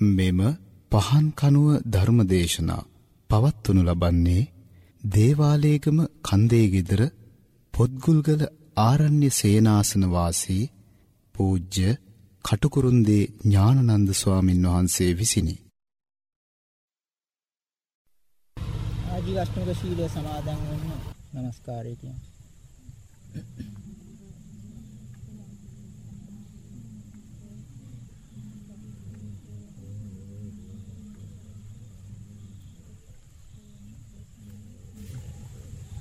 මෙම පහන් කනුව ධර්මදේශනා පවත්වනු ලබන්නේ දේවාලේගම කන්දේ গিදර පොත්ගුල්ගල ආරණ්‍ය සේනාසන වාසී පූජ්‍ය කටුකුරුන්දී ඥානනන්ද ස්වාමින් වහන්සේ විසිනි. ආදි වස්තුක ශීලයේ සමාදන් වන්න নমස්කාරය කියනවා.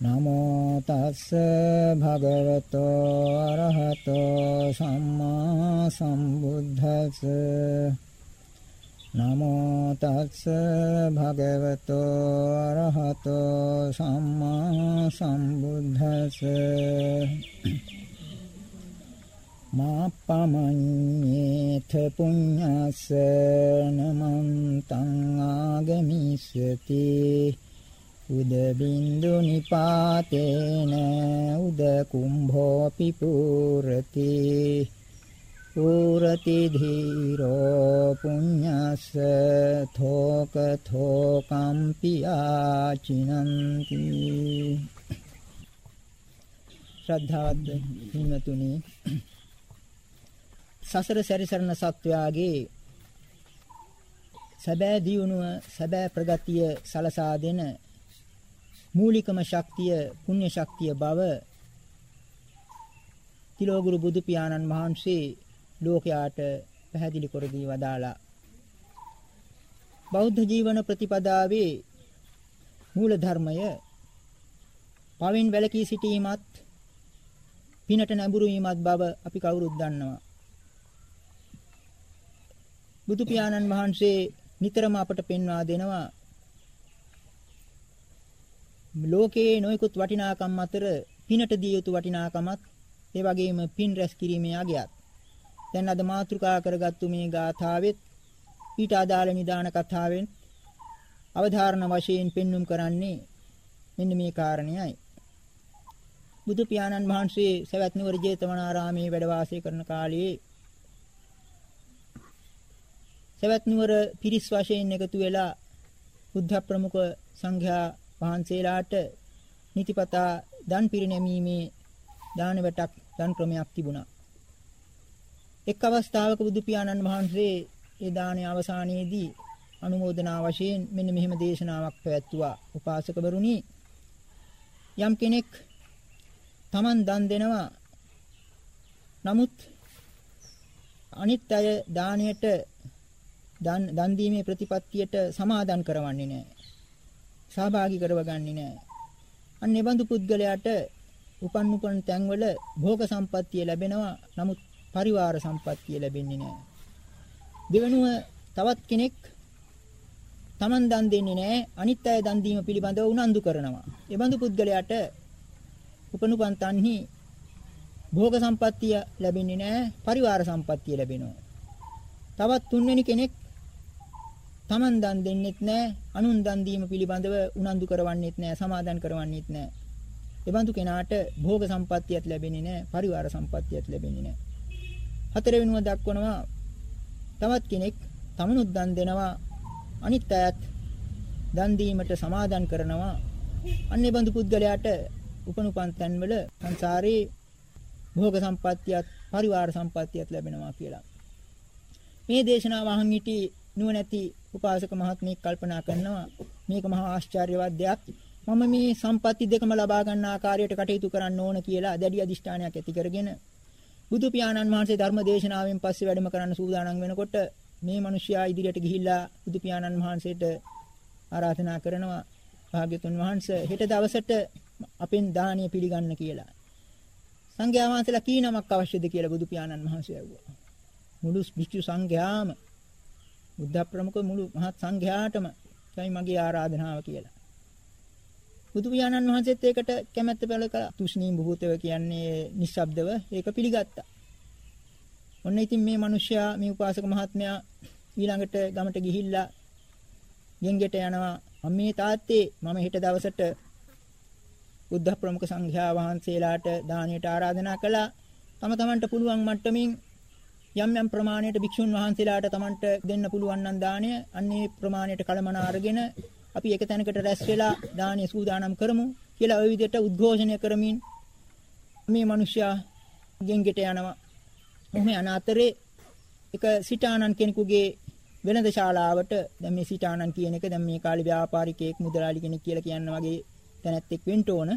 නමෝ තස්ස භගවතෝ අරහතෝ සම්මා සම්බුද්දස්ස නමෝ තස්ස භගවතෝ අරහතෝ සම්මා සම්බුද්දස්ස මාප්පමඤ්ඤේත පුඤ්ඤස්ස නමන්තං ආගමිष्यති උද බින්දු නිපාතේන උද කුම්භෝ පිපුරති පුරති ධීරෝ පුඤ්ඤස්ස thෝක thෝකම්පි ආචිනන්ති ශ්‍රද්ධාවන්ත හිමතුනි සසර සැරිසරන සත්වයාගේ සැබෑ දියුණුව සැබෑ ප්‍රගතිය සලසා දෙන මූලිකම ශක්තිය පුණ්‍ය ශක්තිය බව තිලෝගුරු බුදු පියාණන් වහන්සේ ලෝකයාට පැහැදිලි කර දී වදාලා බෞද්ධ ජීවන ප්‍රතිපදාවේ මූල ධර්මය පවෙන් වැළකී සිටීමත් පිනට නැඹුරු වීමත් බව අපි කවුරුත් දන්නවා. බුදු පියාණන් වහන්සේ නිතරම අපට පෙන්වා දෙනවා ලෝකයේ නොයෙකුත් වටිනාකම් අතර පිනට දිය යුතු වටිනාකමත් ඒ වගේම පින් රැස් කිරීමේ අගයත් දැන් අද මාතෘකා කරගත්තු මේ ගාථාවෙත් ඊට අදාළ නිදාන කතාවෙන් අවධාරණ වශයෙන් පෙන්눔 කරන්නේ මෙන්න මේ කාරණයයි. බුදු පියාණන් වහන්සේ සවැත් නුවර ජේතවනාරාමේ වැඩ වාසය කරන කාලයේ සවැත් නුවර පිරිස් වශයෙන් එකතු වෙලා බුද්ධ ප්‍රමුඛ සංඝයා වහන්සේලාට නිතිපතා දන් පිරිනැමීමේ දාන වැටක් දන් ක්‍රමයක් තිබුණා. එක් අවස්ථාවක බුදු පියාණන් වහන්සේ ඒ දානයේ අවසානයේදී අනුමෝදනා වශයෙන් මෙන්න මෙහෙම දේශනාවක් පැවැත්තුවා. උපාසකවරුනි යම් කෙනෙක් Taman දන් දෙනවා නමුත් අනිත් අය දාණයට දන් දන් දීමේ ප්‍රතිපත්තියට සමාදන් කරවන්නේ නැහැ. සහභාගී කරවගන්නේ නැහැ. අන්න ඒ බඳු පුද්ගලයාට උපන් උපන් තැන්වල භෝග සම්පත්තිය ලැබෙනවා. නමුත් පරිවාර සම්පත්තිය ලැබෙන්නේ නැහැ. දෙවෙනුව තවත් කෙනෙක් Taman දන් දෙන්නේ නැහැ අනිත් අය දන් දීම පිළිබඳව උනන්දු කරනවා. ඒ බඳු පුද්ගලයාට උපනුපන් තන්හි භෝග සම්පත්තිය ලැබෙන්නේ නැහැ පරිවාර සම්පත්තිය ලැබෙනවා. තවත් තුන්වෙනි කෙනෙක් Taman දන් දෙන්නෙත් නැහැ අනුන් දන් දීම පිළිබඳව උනන්දු කරවන්නෙත් නැහැ සමාදන් කරවන්නෙත් නැහැ. ඒ බඳු කෙනාට භෝග සම්පත්තියත් ලැබෙන්නේ නැහැ පරිවාර සම්පත්තියත් ලැබෙන්නේ නැහැ. හතරවෙනුව දක්වනවා තවත් කෙනෙක් තමනුත් දන් දෙනවා අනිත් අයත් දන් දීමට සමාදන් කරනවා අන්නේ බඳු පුද්ගලයාට උපනුපන් තැන්වල සංසාරේ භෝග සම්පත්තියත් පරිවාර සම්පත්තියත් ලැබෙනවා කියලා මේ දේශනාව අහන් සිටි නුවණැති උපාසක මහත්මයෙක් කල්පනා කරනවා මේක මහා ආශ්චර්යවත් දෙයක් මම මේ සම්පatti දෙකම ලබා ගන්න ආකාරයට කටයුතු කරන්න ඕන කියලා දැඩි අදිෂ්ඨානයක් ඇති කරගෙන බුදු පියාණන් වහන්සේ ධර්ම දේශනාවෙන් පස්සේ වැඩම කරන්න සූදානම් වෙනකොට මේ මිනිසයා ඉදිරියට ගිහිල්ලා බුදු පියාණන් වහන්සේට ආරාධනා කරනවා භාග්‍යතුන් වහන්සේ හෙට දවසට අපෙන් දානීය පිළිගන්න කියලා. සංඝයා වහන්සේලා කී නමක් අවශ්‍යද කියලා බුදු පියාණන් වහන්සේ ඇහුවා. මුළු භික්ෂු සංඝයාම බුද්ධ ප්‍රමුඛ මුළු මහත් සංඝයාටම කයි මගේ ආරාධනාව කියලා. බුදු පියාණන් වහන්සේත් ඒකට කැමැත්ත පළ කළා. තුෂ්ණී බුහූතව කියන්නේ නිශ්ශබ්දව ඒක පිළිගත්තා. ඔන්න ඉතින් මේ මිනිස්සයා මේ උපාසක මහත්මයා ඊළඟට ගමට ගිහිල්ලා ගෙන්ගෙට යනවා අම්මේ තාත්තේ මම හෙට දවසට බුද්ධ ප්‍රමුඛ සංඝයා වහන්සේලාට දානයට ආරාධනා කළා. තම තමන්ට පුළුවන් මට්ටමින් යම් යම් ප්‍රමාණයට භික්ෂුන් වහන්සේලාට තමන්ට දෙන්න පුළුවන් නම් දාණය අන්නේ ප්‍රමාණයට කලමන අරගෙන අපි එක තැනකට රැස් වෙලා දානීය සූදානම් කරමු කියලා ওই විදිහට උද්ඝෝෂණය කරමින් මේ මිනිසයා ගෙන්ගෙට යනවා. මොහොම යන අතරේ එක සිටානන් කෙනෙකුගේ වෙළඳ ශාලාවට දැන් මේ සිටානන් කියන එක දැන් මේ කාලේ ව්‍යාපාරිකයෙක් මුදලාලි කෙනෙක් කියලා කියන්න වගේ තැනැත්තෙක් වෙන්න ඕන.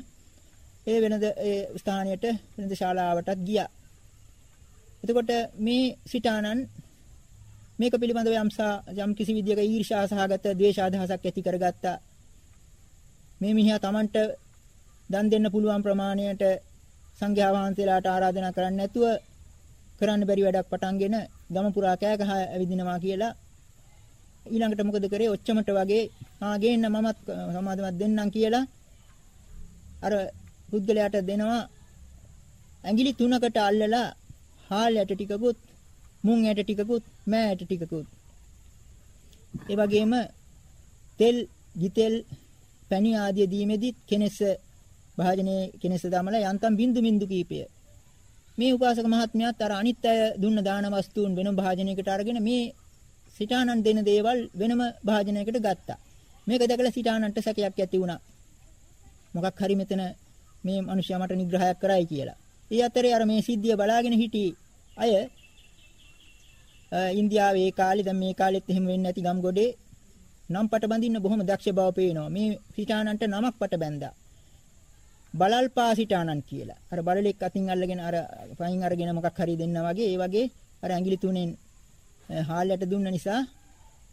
ඒ වෙළඳ ඒ ස්ථානයට වෙළඳ ශාලාවටත් ගියා. එතකොට මේ සිටානන් මේක පිළිබඳව යම්සා යම් කිසි විදියක ඊර්ෂ්‍යා සහගත ද්වේෂ අදහසක් ඇති කරගත්තා. මේ මිනිහා Tamanට දන් දෙන්න පුළුවන් ප්‍රමාණයට සංඝයා වහන්සේලාට ආරාධනා කරන්නේ නැතුව කරන්න බැරි වැඩක් පටන්ගෙන ගම පුරා කෑ ගහ ඇවිදිනවා කියලා. ඊළඟට මොකද කරේ? ඔච්චමට වගේ ආ ගේන්න මමත් සමාදමත් දෙන්නම් කියලා අර පුද්ගලයාට දෙනවා. ඇඟිලි තුනකට අල්ලලා හාල් යට ටිකකුත් මුං ඇට ටිකකුත් මෑ ඇට ටිකකුත්. ඒ වගේම තෙල් ගිතෙල් පැණි ආදිය දීමේදීත් කෙනෙස් භාජනයේ කෙනෙස් දාමලා යන්තම් බින්දු බින්දු කීපය. මේ උපාසක මහත්මයාත් අර අනිත් අය දුන්න දාන වස්තුන් වෙනම භාජනයකට අරගෙන මේ සිතානන් දෙන දේවල් වෙනම භාජනයකට ගත්තා. මේක දැකලා සිතානන්ට සැකයක් ඇති වුණා. මොකක් හරි මෙතන මේ මිනිහයා මට නිග්‍රහයක් කරයි කියලා. ඒ අතරේ අර මේ සිද්ධිය බලාගෙන හිටි අය ඉන්දියාවේ ඒ කාලේ දැන් මේ කාලෙත් එහෙම වෙන්නේ නැති ගම් ගොඩේ නම් පට බඳින්න බොහොම දක්ෂ බව පේනවා. මේ සිතානන්ට නමක් පට බැඳා. බලල්පාසිටානන් කියලා. අර බලලෙක් අතින් අල්ලගෙන අර පයින් අරගෙන මොකක් හරි දෙන්නා වගේ ඒ වගේ අර ඇඟිලි තුනෙන් හාල්යට දුන්න නිසා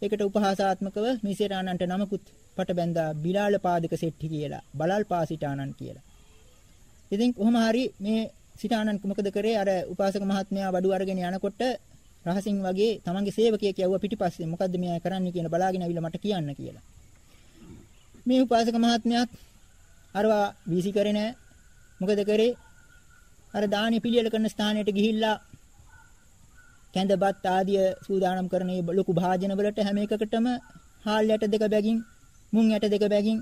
ඒකට උපහාසාත්මකව මිසේරානන්ට නමකුත් පට බැඳා බිලාල පාදක සෙට්ටි කියලා බලල්පාසිටානන් කියලා. ඉතින් කොහොම හරි මේ සිටානන් මොකද කරේ අර උපාසක මහත්මයා වඩු අරගෙන යනකොට රහසින් වගේ තමන්ගේ සේවකයෙක් යවුවා පිටිපස්සේ මොකද්ද මෙයා කරන්නේ කියන බලාගෙන අවිල මට කියන්න කියලා. මේ උපාසක මහත්මයාත් අරවා වීසි කරේ නැහැ. මොකද කරේ? අර දානි පිළියෙල කරන ස්ථානයට ගිහිල්ලා කැඳපත් ආදිය සූදානම් කරන මේ ලොකු භාජන වලට හැම එකකටම හාල් යට දෙක බැගින්, මුං යට දෙක බැගින්,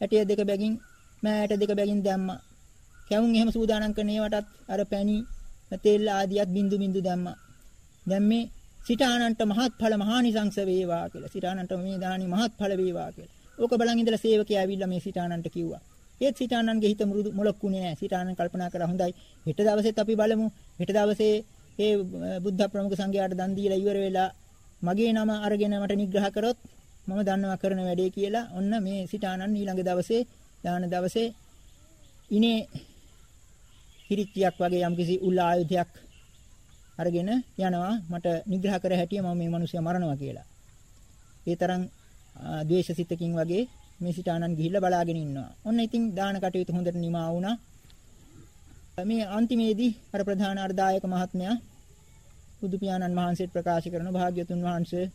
ඇටය දෙක බැගින්, මෑ යට දෙක බැගින් දැම්මා. කැවුම් එහෙම සූදානම් කරන ඒවටත් අර පැණි, තෙල් ආදියත් බින්දු බින්දු දැම්මා. දැන් මේ සිතානන්ට මහත්ඵල මහානිසංස වේවා කියලා. සිතානන්ට මේ දානි මහත්ඵල වේවා කියලා. ඕක බලන් ඉඳලා සේවකයා ඇවිල්ලා මේ සිතානන්ට කිව්වා. ඒත් සිතානන්ගේ හිත මුරුදු මොලක්කුනේ නැහැ. සිතානන් කල්පනා කරා හොඳයි. හෙට දවසෙත් අපි බලමු. හෙට දවසේ ඒ බුද්ධ ප්‍රමුඛ සංඝයාට දන් දීලා ඉවර වෙලා මගේ නම අරගෙන මට නිග්‍රහ කරොත් මම දන්නවා කරන වැඩේ කියලා. ඔන්න මේ සිතානන් ඊළඟ දවසේ දාන දවසේ ඉනේ කිරිච්චියක් වගේ යම්කිසි උල් ආයුධයක් අරගෙන යනවා මට නිග්‍රහ කර හැටිය මම මේ මිනිස්සයා මරනවා කියලා. ඒ තරම් ද්වේෂසිතකින් වගේ මේ සිතානන් ගිහිල්ලා බලාගෙන ඉන්නවා. ඔන්න ඉතින් දාන කටයුතු හොඳට නිමා වුණා. මේ අන්තිමේදී අර ප්‍රධාන අර්ධායක මහත්මයා බුදු පියාණන් වහන්සේට ප්‍රකාශ කරන භාග්‍යතුන් වහන්සේ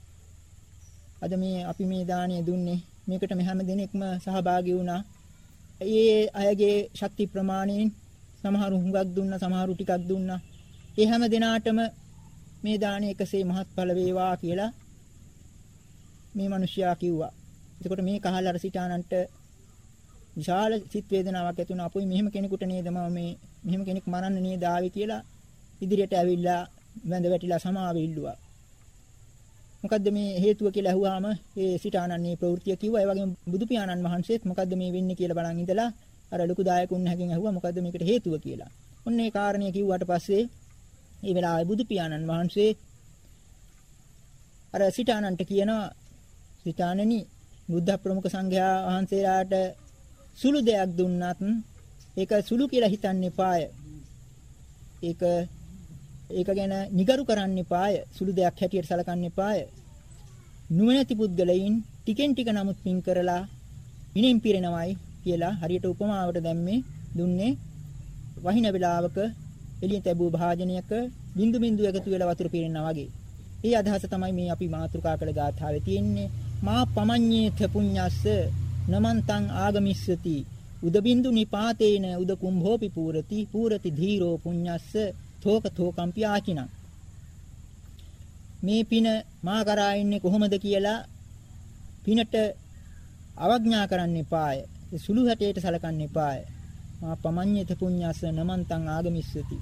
අද මේ අපි මේ දාණය දුන්නේ මේකට මේ හැම දිනෙකම සහභාගී වුණා. ඒ අයගේ ශක්ති ප්‍රමාණයෙන් සමහරු හුඟක් දුන්නා සමහරු ටිකක් දුන්නා. ඒ හැම දිනාටම මේ දාණය එකසේ මහත්ඵල වේවා කියලා මේ මිනිසයා කිව්වා. එතකොට මේ කහල් අර සිතානන්ට විශාල සිත් වේදනාවක් ඇති වුණා. අපොයි මෙහෙම කෙනෙකුට නේද මම මේ මෙහෙම කෙනෙක් මරන්න නේද ආවේ කියලා ඉදිරියට ඇවිල්ලා වැඳ වැටිලා සමාව ඉල්ලුවා. මොකද්ද මේ හේතුව කියලා අහුවාම ඒ සිතානන්නේ ප්‍රවෘත්තිය කිව්වා. ඒ වගේම බුදු පියාණන් වහන්සේත් මොකද්ද මේ වෙන්නේ කියලා බලන් ඉඳලා අර ලොකු දායකුන් හැකින් අහුවා මොකද්ද මේකට හේතුව කියලා. ඔන්න ඒ කාරණේ කිව්වට පස්සේ ඒ වෙලාවේ බුදු පියාණන් වහන්සේ අර සිතානන්ට කියනවා සිතානනි බුද්ධ ප්‍රමුඛ සංඝයා වහන්සේලාට සුළු දෙයක් දුන්නත් ඒක සුළු කියලා හිතන්න එපාය. ඒක ඒක ගැන නිගරු කරන්න එපාය. සුළු දෙයක් හැටියට සලකන්න එපාය. නුවණැති පුද්ගලයින් ටිකෙන් ටික නමුත් පින් කරලා විනින් පිරෙනවයි කියලා හරියට උපමාවට දැම්මේ දුන්නේ වහින වෙලාවක එළියෙන් තැබූ භාජනයක බින්දු බින්දු එකතු වෙලා වතුර පිරෙනවා වගේ. ඒ අදහස තමයි මේ අපි මාතෘකා කළ ගාථාවේ තියෙන්නේ. මා පමඤ්ඤේත පුඤ්ඤස්ස නමන්තං ආගමිස්සති උදබින්දු නිපාතේන උද කුම්භෝපි පූරති පූරති ධීරෝ පුඤ්ඤස්ස තෝක තෝකම්පි ආචිනං මේ පින මා කරා ඉන්නේ කොහොමද කියලා පිනට අවඥා කරන්න එපාය සුළු හැටේට සලකන්න එපාය මා පමඤ්ඤිත පුඤ්ඤස්ස නමන්තං ආගමිස්සති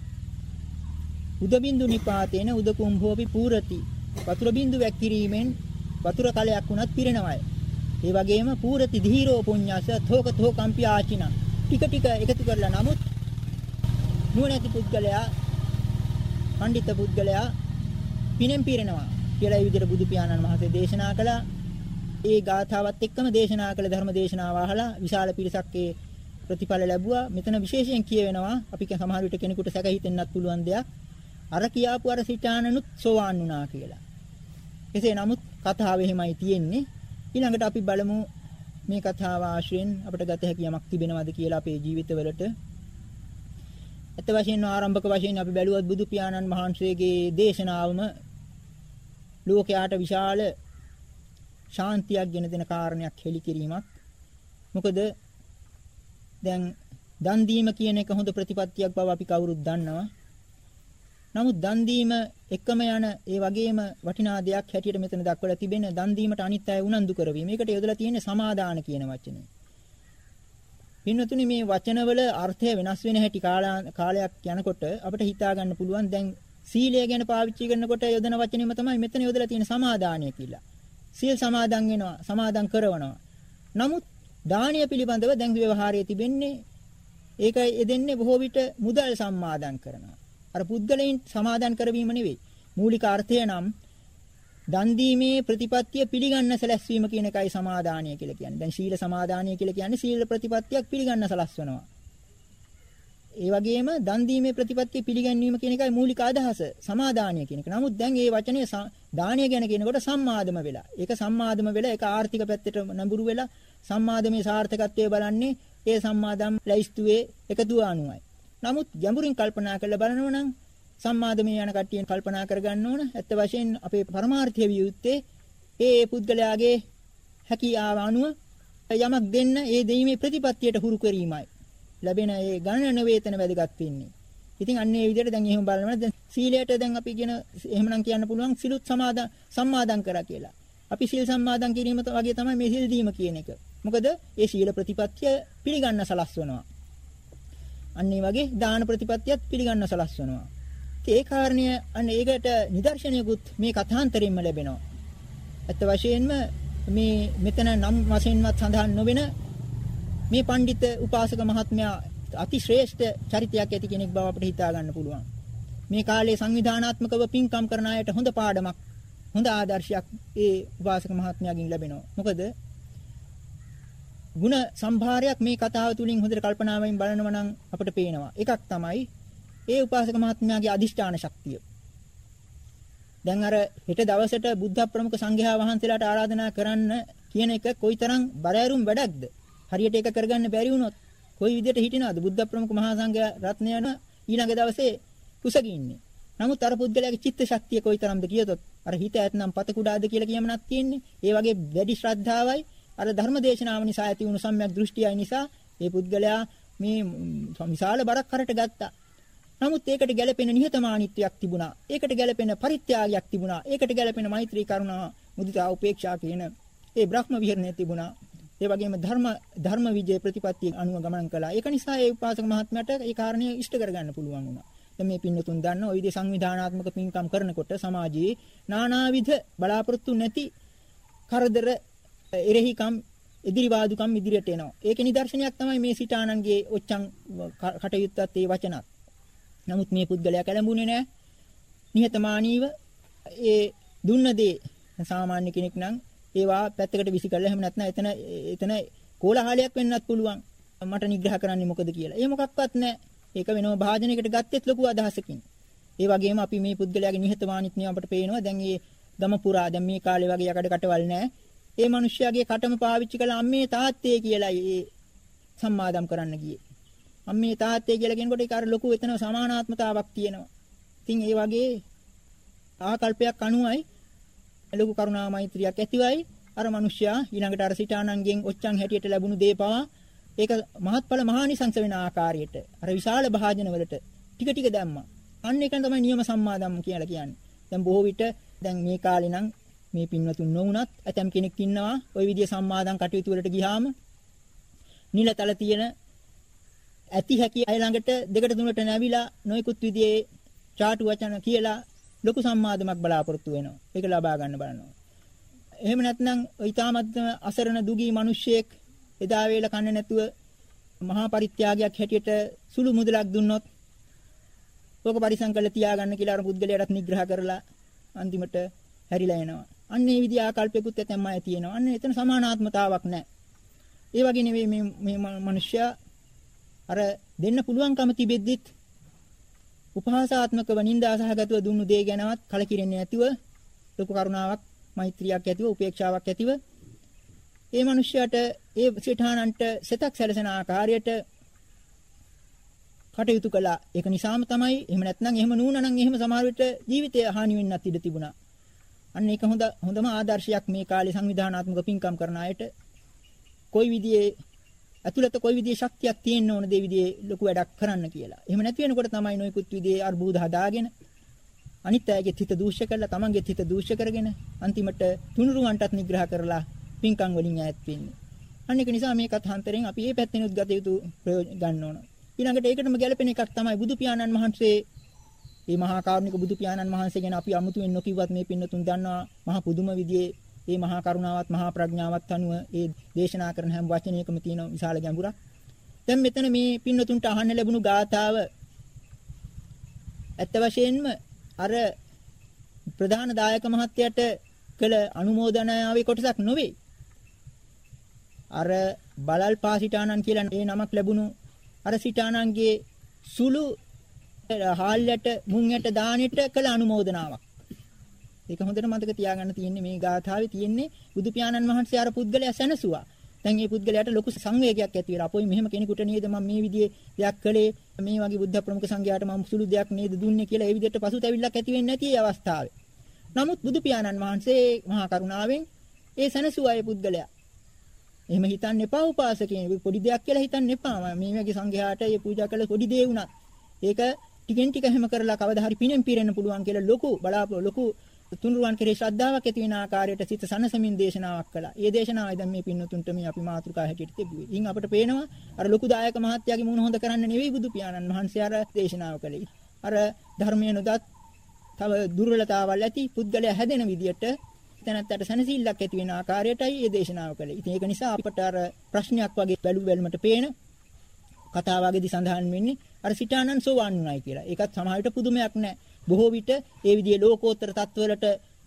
උදබින්දු නිපාතේන උද කුම්භෝපි පූරති වතුර බින්දු වැක්කිරීමෙන් වතුර කලයක් වුණත් පිරෙනවායි. ඒ වගේම පූරති ධීරෝ පුඤ්ඤස තෝක තෝකම්පි ආචින. ටික ටික එකතු කරලා නමුත් නුවණැති පුද්ගලයා පඬිත පුද්ගලයා පිනෙන් පිරෙනවා කියලා ඒ විදිහට බුදු පියාණන් වහන්සේ දේශනා කළා. ඒ ගාථාවත් එක්කම දේශනා කළ ධර්ම දේශනාව අහලා විශාල පිරිසක් ඒ ප්‍රතිඵල ලැබුවා. මෙතන විශේෂයෙන් කියවෙනවා අපි සමහර විට කෙනෙකුට සැක හිතෙන්නත් පුළුවන් දෙයක්. අර කියාපු අර සිතානනුත් සෝවාන් වුණා කියලා. එසේ නමුත් කතාව එහෙමයි තියෙන්නේ. ඊළඟට අපි බලමු මේ කතාව ආශ්‍රයෙන් අපිට ගත හැකි යමක් තිබෙනවද කියලා අපේ ජීවිතවලට. අත වශයෙන් ආරම්භක වශයෙන් අපි බැලුවත් බුදු පියාණන් වහන්සේගේ දේශනාවම ලෝකයාට විශාල ශාන්තියක් ගෙන දෙන කාරණයක් හෙළි කිරීමක්. මොකද දැන් දන් දීම කියන එක හොඳ ප්‍රතිපත්තියක් බව අපි කවුරුත් දන්නවා. නමුත් දන් දීම එකම යන ඒ වගේම වටිනා දෙයක් හැටියට මෙතන දක්වලා තිබෙන දන් දීමට අනිත් අය උනන්දු කරවීම. මේකට යොදලා තියෙන්නේ සමාදාන කියන වචනේ. පින්නතුනි මේ වචනවල අර්ථය වෙනස් වෙන හැටි කාලයක් යනකොට අපිට හිතා ගන්න පුළුවන් දැන් සීලය ගැන පාවිච්චි කරනකොට යොදන වචනේම තමයි මෙතන යොදලා තියෙන සමාදානය කියලා. සීල් සමාදන් වෙනවා, සමාදන් කරනවා. නමුත් දානීය පිළිබඳව දැන් ව්‍යවහාරයේ තිබෙන්නේ ඒක එදෙන්නේ බොහෝ විට මුදල් සම්මාදන් කරනවා. අර පුද්ගලයන් සමාදන් කරවීම නෙවෙයි. මූලික අර්ථය නම් දන් දීමේ ප්‍රතිපත්තිය පිළිගන්න සැලැස්වීම කියන එකයි සමාදානය කියලා කියන්නේ. දැන් ශීල සමාදානය කියලා කියන්නේ සීල ප්‍රතිපත්තියක් පිළිගන්න සලස්වනවා. ඒ වගේම දන් දීමේ ප්‍රතිපත්තිය පිළිගැන්වීම කියන එකයි මූලික අදහස. සමාදානය කියන එක. නමුත් දැන් මේ වචනේ දානය ගැන කියනකොට සම්මාදම වෙලා. ඒක සම්මාදම වෙලා ඒක ආර්ථික පැත්තට නඹුරු වෙලා සම්මාදමේ සාර්ථකත්වය බලන්නේ ඒ සම්මාදම් ලැයිස්තුවේ එකතුව අනුවයි. නමුත් ගැඹුරින් කල්පනා කරලා බලනවා නම් සම්මාදමේ යන කට්ටියෙන් කල්පනා කරගන්න ඕන. ඇත්ත වශයෙන් අපේ පරමාර්ථය විය යුත්තේ ඒ පුද්ගලයාගේ හැකියාව අනුව යමක් දෙන්න ඒ දෙීමේ ප්‍රතිපත්තියට හුරු කිරීමයි. ලැබෙන ඒ ගණන වේතන වැදගත් වෙන්නේ. ඉතින් අන්න ඒ විදිහට දැන් එහෙම බලනවා දැන් සීලයට දැන් අපි කියන එහෙමනම් කියන්න පුළුවන් සිලුත් සමාදන් සම්මාදන් කරා කියලා. අපි සීල් සම්මාදන් කිරීම වගේ තමයි මේ සීල් දීම කියන එක. මොකද ඒ සීල ප්‍රතිපත්තිය පිළිගන්න සලස්වනවා. අන්න ඒ වගේ දාන ප්‍රතිපත්තියත් පිළිගන්න සලස්වනවා. ඒ කාරණය අන්න ඒකට නිදර්ශනයකුත් මේ කථාන්තරයෙන්ම ලැබෙනවා. අත් වශයෙන්ම මේ මෙතන නම් වශයෙන්වත් සඳහන් නොවන මේ පඬිත උපාසක මහත්මයා අති ශ්‍රේෂ්ඨ චරිතයක් ඇති කෙනෙක් බව අපිට හිතා ගන්න පුළුවන්. මේ කාලේ සංවිධානාත්මකව පින්කම් කරන අයට හොඳ පාඩමක් හොඳ ආදර්ශයක් ඒ උපාසක මහත්මයාගෙන් ලැබෙනවා. මොකද ಗುಣ සම්භාරයක් මේ කතාව තුලින් හොඳට කල්පනාවෙන් බලනවා නම් අපිට පේනවා. එකක් තමයි ඒ උපාසක මහත්මයාගේ අදිෂ්ඨාන ශක්තිය. දැන් අර හෙට දවසට බුද්ධ ප්‍රමුඛ සංඝයා වහන්සේලාට ආරාධනා කරන්න කියන එක කොයිතරම් බරෑරුම් වැඩක්ද? හරියට ඒක කරගන්න බැරි වුණොත් කොයි විදිහට හිටිනවද? බුද්ධ ප්‍රමුඛ මහා සංඝයා රත්නයන ඊළඟ දවසේ කුසගින්නේ. නමුත් අර පුද්ගලයාගේ චිත්ත ශක්තිය කොයිතරම්ද කියතොත් අර හිත ඇතනම් පත කුඩාද කියලා කියමනක් තියෙන්නේ. ඒ වගේ වැඩි ශ්‍රද්ධාවයි අර ධර්මදේශනාව නිසා ඇති වුණු සම්‍යක් දෘෂ්ටියයි නිසා මේ පුද්ගලයා මේ විශාල බරක් කරට ගත්තා. නමුත් ඒකට ගැළපෙන නිහතමානීත්වයක් තිබුණා. ඒකට ගැළපෙන පරිත්‍යාගයක් තිබුණා. ඒකට ගැළපෙන මෛත්‍රී කරුණා මුදිතා උපේක්ෂා කියන ඒ බ්‍රහ්ම විහරණය තිබුණා. ඒ වගේම ධර්ම ධර්ම විජය ප්‍රතිපත්තිය අනුව ගමන් කළා. ඒක නිසා ඒ උපාසක මහත්මයාට ඒ කාරණය ඉෂ්ට කරගන්න පුළුවන් වුණා. දැන් මේ පින්නතුන් දන්න ওই විදිහ සංවිධානාත්මක පින්කම් කරනකොට සමාජයේ නානාවිධ බලාපොරොත්තු නැති කරදර එරෙහිකම් ඉදිරිවාදුකම් ඉදිරියට එනවා. ඒකේ නිදර්ශනයක් තමයි මේ සිතානන්ගේ ඔච්චම් කටයුත්තත් ඒ වචනත්. නමුත් මේ පුද්ගලයා කැළඹුණේ නැහැ. නිහතමානීව ඒ දුන්න දේ සාමාන්‍ය කෙනෙක් නම් ඒවා පැත්තකට විසි කරලා එහෙම නැත්නම් එතන එතන කෝලහලයක් වෙන්නත් පුළුවන්. මට නිග්‍රහ කරන්නේ මොකද කියලා. ඒ මොකක්වත් නැහැ. ඒක වෙනම භාජනයකට ගත්තෙත් ලොකු අදහසකින්. ඒ වගේම අපි මේ පුද්ගලයාගේ නිහතමානීත්වය අපට පේනවා. දැන් මේ ගම පුරා දැන් මේ කාලේ වගේ යකඩ කටවල් නැහැ. ඒ මිනිස්යාගේ කටම පාවිච්චි කළ අම්මේ තාත්තේ කියලා ඒ සම්මාදම් කරන්න ගියේ. අම්මේ තාත්තේ කියලා කියනකොට ඒක අර ලොකු එතන සමානාත්මතාවක් තියෙනවා. ඉතින් ඒ වගේ ආකල්පයක් අනුවයි ලොකු කරුණා මෛත්‍රියක් ඇතිවයි අර මිනිස්සයා ඊළඟට අර සිතානන්ගෙන් ඔච්චන් හැටියට ලැබුණු දේ පවා ඒක මහත්ඵල මහානිසංස වෙන ආකාරයට අර විශාල භාජන වලට ටික ටික දැම්මා. අන්න ඒක තමයි නියම සම්මාදම් කියලා කියන්නේ. දැන් බොහෝ විට දැන් මේ කාලේ නම් මේ පින්වතුන් නොවුනත් ඇතම් කෙනෙක් ඉන්නවා ওই විදිය සම්මාදම් කටයුතු වලට ගියාම නිලතල තියෙන ඇති හැකි අය ළඟට දෙකට තුනට නැවිලා නොයෙකුත් විදිහේ චාටු වචන කියලා ලොකු සම්මාදමක් බලාපොරොත්තු වෙනවා. ඒක ලබා ගන්න බලනවා. එහෙම නැත්නම් ඊටමත් අසරණ දුගී මිනිහෙක් එදා වේල කන්නේ නැතුව මහා පරිත්‍යාගයක් හැටියට සුළු මුදලක් දුන්නොත් ඕක පරිසම් කරලා තියාගන්න කියලා අර පුද්ගලයාට නිග්‍රහ කරලා අන්තිමට හැරිලා එනවා. අන්න ඒ විදිහ ආකල්පයකුත් ඇතැම්ම අය තියෙනවා. අන්න එතන සමානාත්මතාවක් නැහැ. ඒ වගේ නෙවෙයි මේ මේ මිනිස්සයා අර දෙන්න පුළුවන්කම තිබෙද්දිත් උපහාසාත්මකව නිന്ദාසහගතව දුන්නු දේ ගැනවත් කලකිරෙන්නේ නැතිව ලොකු කරුණාවක් මෛත්‍රියක් ඇතිව උපේක්ෂාවක් ඇතිව ඒ මිනිස්යාට ඒ සිතානන්ට සතක් සැලසෙන ආකාරයට කටයුතු කළා. ඒක නිසාම තමයි එහෙම නැත්නම් එහෙම නුනනම් එහෙම සමහර විට ජීවිතය හානි වෙන්නත් ඉඩ තිබුණා. අන්න ඒක හොඳ හොඳම ආදර්ශයක් මේ කාලේ සංවිධානාත්මක පින්කම් කරන අයට කොයි විදිහේ ඇතුළත කොයි විදිහේ ශක්තියක් තියෙන්න ඕනද ඒ විදිහේ ලොකු වැඩක් කරන්න කියලා. එහෙම නැති වෙනකොට තමයි නොයෙකුත් විදිහේ අර්බුද හදාගෙන අනිත් අයගේ හිත දූෂ්‍ය කරලා තමන්ගේ හිත දූෂ්‍ය කරගෙන අන්තිමට තුනුරුවන්ටත් නිග්‍රහ කරලා පින්කම් වලින් ඈත් වෙන්නේ. අන්න ඒක නිසා මේ කථාන්තරයෙන් අපි මේ පැත්තෙනුත් ගත යුතු ප්‍රයෝජන ගන්න ඕන. ඊළඟට ඒකටම ගැලපෙන එකක් තමයි බුදු පියාණන් වහන්සේ මේ මහා කරුණික බුදු පියාණන් වහන්සේ ගැන අපි අමුතුවෙන් නොකියවත් මේ පින්නතුන් දන්නවා මහා පුදුම විදිහේ මේ මහා කරුණාවත් මහා ප්‍රඥාවත් අනුව ඒ දේශනා කරන හැම වචනයකම තියෙන විශාල ගැඹුරක්. දැන් මෙතන මේ පින්නතුන්ට අහන්න ලැබුණු ගාථාව ඇත්ත වශයෙන්ම අර ප්‍රධාන දායක මහත්තයාට කළ අනුමෝදනාවේ කොටසක් නොවේ. අර බලල් පාසිටානන් කියලා ඒ නමක් ලැබුණු අර සිටානන්ගේ සුළු හාල්යට මුංයට දානෙට කළ අනුමෝදනාවක්. ඒක හොඳට මතක තියාගන්න තියෙන්නේ මේ ගාථාවේ තියෙන්නේ බුදු පියාණන් වහන්සේ අර පුද්ගලයා සැනසුවා. දැන් මේ පුද්ගලයාට ලොකු සංවේගයක් ඇති වෙලා අපොයි මෙහෙම කෙනෙකුට නේද මම මේ විදිහේ දෙයක් කළේ මේ වගේ බුද්ධ ප්‍රමුඛ සංඝයාට මම සුළු දෙයක් නේද දුන්නේ කියලා ඒ විදිහට පසුතැවිල්ලක් ඇති වෙන්නේ නැති ඒ අවස්ථාවේ. නමුත් බුදු පියාණන් වහන්සේ මහා කරුණාවෙන් ඒ සැනසුවා ඒ පුද්ගලයා. එහෙම හිතන්න එපා උපාසකයන් පොඩි දෙයක් කියලා හිතන්න එපා. මේ වගේ සංඝයාට මේ පූජා කළ පොඩි දේ වුණත් ඒක ටිකෙන් ටික හැම කරලා කවදා හරි පිනෙන් පිරෙන්න පුළුවන් කියලා ලොකු බලාපොරොත්තු ලොකු තුනුරුවන් කෙරේ ශ්‍රද්ධාවක් ඇති වෙන ආකාරයට සිත සනසමින් දේශනාවක් කළා. ඒ දේශනාවයි දැන් මේ පින්නතුන්ට මේ අපි මාතෘකා හැටියට තිබුවේ. ඉන් අපිට පේනවා අර ලොකු දායක මහත්තයාගේ මුණ හොඳ කරන්න නෙවෙයි බුදු පියාණන් වහන්සේ අර දේශනාව කළේ. අර ධර්මයේ නොදත් තව දුර්වලතාවල් ඇති පුද්ගලයා හැදෙන විදියට තැනත්තට සනසිල්ලක් ඇති වෙන ආකාරයටයි මේ දේශනාව කළේ. ඉතින් ඒක නිසා අපට අර ප්‍රශ්නයක් වගේ බැලු බැලමට පේන කතාවකදී සඳහන් වෙන්නේ අර සිතානන් සෝවන් වුණයි කියලා. ඒකත් සමහර විට පුදුමයක් නෑ. බොහෝ විට ඒ විදිහේ ලෝකෝත්තර தත්වලට